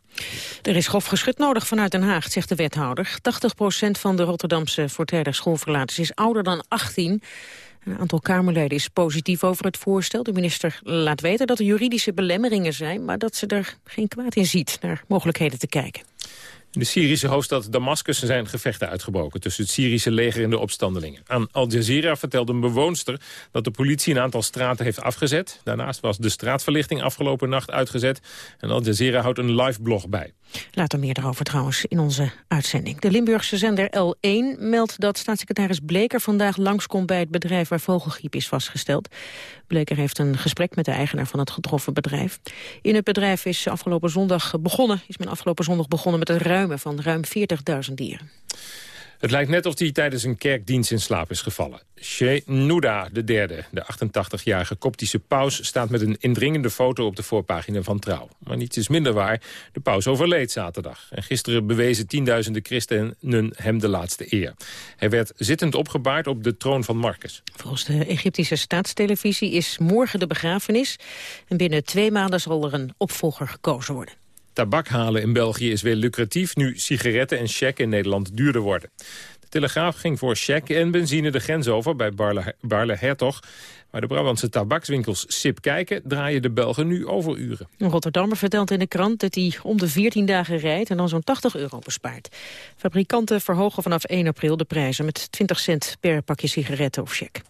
Er is grof geschut nodig vanuit Den Haag, zegt de wethouder. 80% van de Rotterdamse voortijdig schoolverlaters is ouder dan 18... Een aantal Kamerleden is positief over het voorstel. De minister laat weten dat er juridische belemmeringen zijn... maar dat ze er geen kwaad in ziet naar mogelijkheden te kijken. In de Syrische hoofdstad Damascus zijn gevechten uitgebroken... tussen het Syrische leger en de opstandelingen. Aan Al Jazeera vertelde een bewoonster dat de politie een aantal straten heeft afgezet. Daarnaast was de straatverlichting afgelopen nacht uitgezet. En Al Jazeera houdt een live blog bij. Later meer daarover trouwens in onze uitzending. De Limburgse zender L1 meldt dat staatssecretaris Bleker vandaag langskomt bij het bedrijf waar vogelgriep is vastgesteld. Bleker heeft een gesprek met de eigenaar van het getroffen bedrijf. In het bedrijf is afgelopen zondag begonnen, is men afgelopen zondag begonnen met het ruimen van ruim 40.000 dieren. Het lijkt net of hij tijdens een kerkdienst in slaap is gevallen. Nouda de derde, de 88-jarige koptische paus... staat met een indringende foto op de voorpagina van Trouw. Maar niets is minder waar, de paus overleed zaterdag. En gisteren bewezen tienduizenden christenen hem de laatste eer. Hij werd zittend opgebaard op de troon van Marcus. Volgens de Egyptische staatstelevisie is morgen de begrafenis... en binnen twee maanden zal er een opvolger gekozen worden. Tabak halen in België is weer lucratief... nu sigaretten en check in Nederland duurder worden. De Telegraaf ging voor check en benzine de grens over bij Barle-Hertog. Maar de Brabantse tabakswinkels Sip kijken draaien de Belgen nu overuren. Een Rotterdammer vertelt in de krant dat hij om de 14 dagen rijdt en dan zo'n 80 euro bespaart. Fabrikanten verhogen vanaf 1 april de prijzen met 20 cent per pakje sigaretten of check.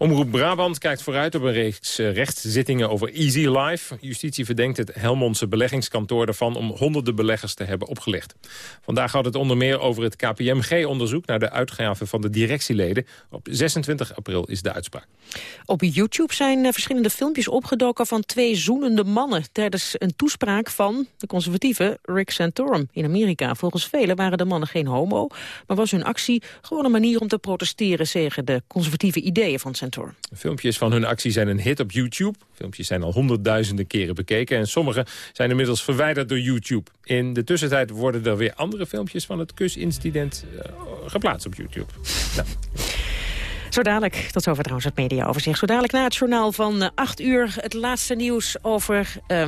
Omroep Brabant kijkt vooruit op een reeks eh, rechtszittingen over Easy Life. Justitie verdenkt het Helmondse beleggingskantoor ervan om honderden beleggers te hebben opgelicht. Vandaag gaat het onder meer over het KPMG-onderzoek naar de uitgaven van de directieleden. Op 26 april is de uitspraak. Op YouTube zijn eh, verschillende filmpjes opgedoken van twee zoenende mannen tijdens een toespraak van de conservatieve Rick Santorum in Amerika. Volgens velen waren de mannen geen homo, maar was hun actie gewoon een manier om te protesteren tegen de conservatieve ideeën van Santorum. Filmpjes van hun actie zijn een hit op YouTube. Filmpjes zijn al honderdduizenden keren bekeken... en sommige zijn inmiddels verwijderd door YouTube. In de tussentijd worden er weer andere filmpjes van het kusincident uh, geplaatst op YouTube. nou. Zo dadelijk, tot zover trouwens het mediaoverzicht. Zo dadelijk na het journaal van 8 eh, uur het laatste nieuws over... Uh,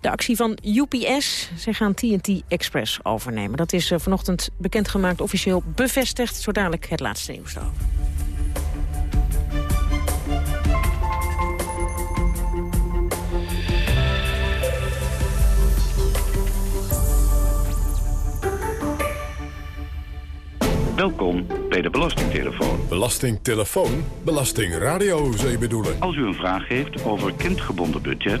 de actie van UPS, ze gaan TNT Express overnemen. Dat is vanochtend bekendgemaakt, officieel bevestigd. Zo dadelijk het laatste nieuws daarover. Welkom bij de Belastingtelefoon. Belastingtelefoon? Belastingradio, zou je bedoelen? Als u een vraag heeft over kindgebonden budget...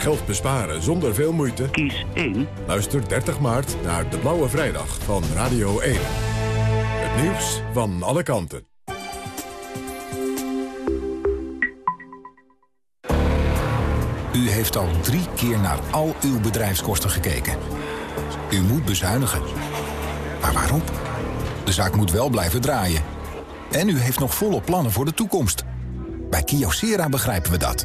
Geld besparen zonder veel moeite? Kies 1. Luister 30 maart naar De Blauwe Vrijdag van Radio 1. Het nieuws van alle kanten. U heeft al drie keer naar al uw bedrijfskosten gekeken. U moet bezuinigen. Maar waarom? De zaak moet wel blijven draaien. En u heeft nog volop plannen voor de toekomst. Bij Kyocera begrijpen we dat.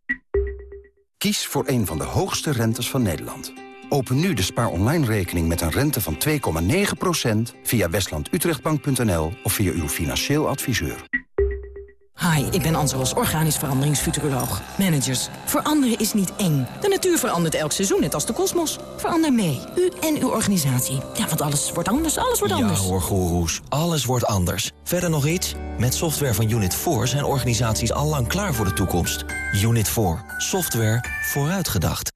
Kies voor een van de hoogste rentes van Nederland. Open nu de spaar online rekening met een rente van 2,9% via westlandutrechtbank.nl of via uw financieel adviseur. Hi, ik ben Anselos, organisch veranderingsfuturoloog. Managers, veranderen is niet eng. De natuur verandert elk seizoen, net als de kosmos. Verander mee, u en uw organisatie. Ja, want alles wordt anders, alles wordt anders. Ja hoor, goeroes, alles wordt anders. Verder nog iets? Met software van Unit 4 zijn organisaties al lang klaar voor de toekomst. Unit 4, software vooruitgedacht.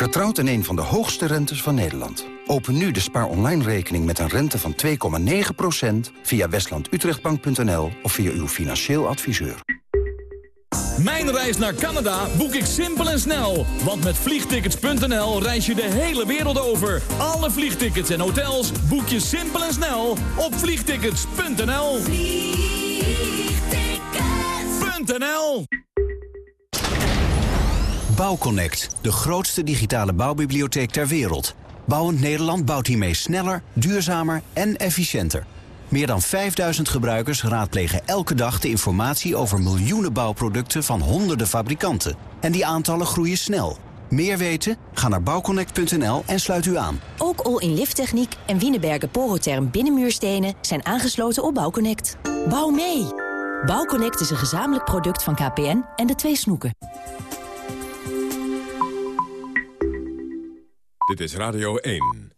Vertrouwt in een van de hoogste rentes van Nederland. Open nu de spaar online rekening met een rente van 2,9% via westlandutrechtbank.nl of via uw financieel adviseur. Mijn reis naar Canada boek ik simpel en snel. Want met vliegtickets.nl reis je de hele wereld over. Alle vliegtickets en hotels boek je simpel en snel op vliegtickets.nl. Vliegtickets.nl Bouwconnect, de grootste digitale bouwbibliotheek ter wereld. Bouwend Nederland bouwt hiermee sneller, duurzamer en efficiënter. Meer dan 5000 gebruikers raadplegen elke dag de informatie over miljoenen bouwproducten van honderden fabrikanten. En die aantallen groeien snel. Meer weten? Ga naar bouwconnect.nl en sluit u aan. Ook all-in lifttechniek en Wienerberger Porotherm binnenmuurstenen zijn aangesloten op Bouwconnect. Bouw mee! Bouwconnect is een gezamenlijk product van KPN en de twee snoeken. Dit is Radio 1.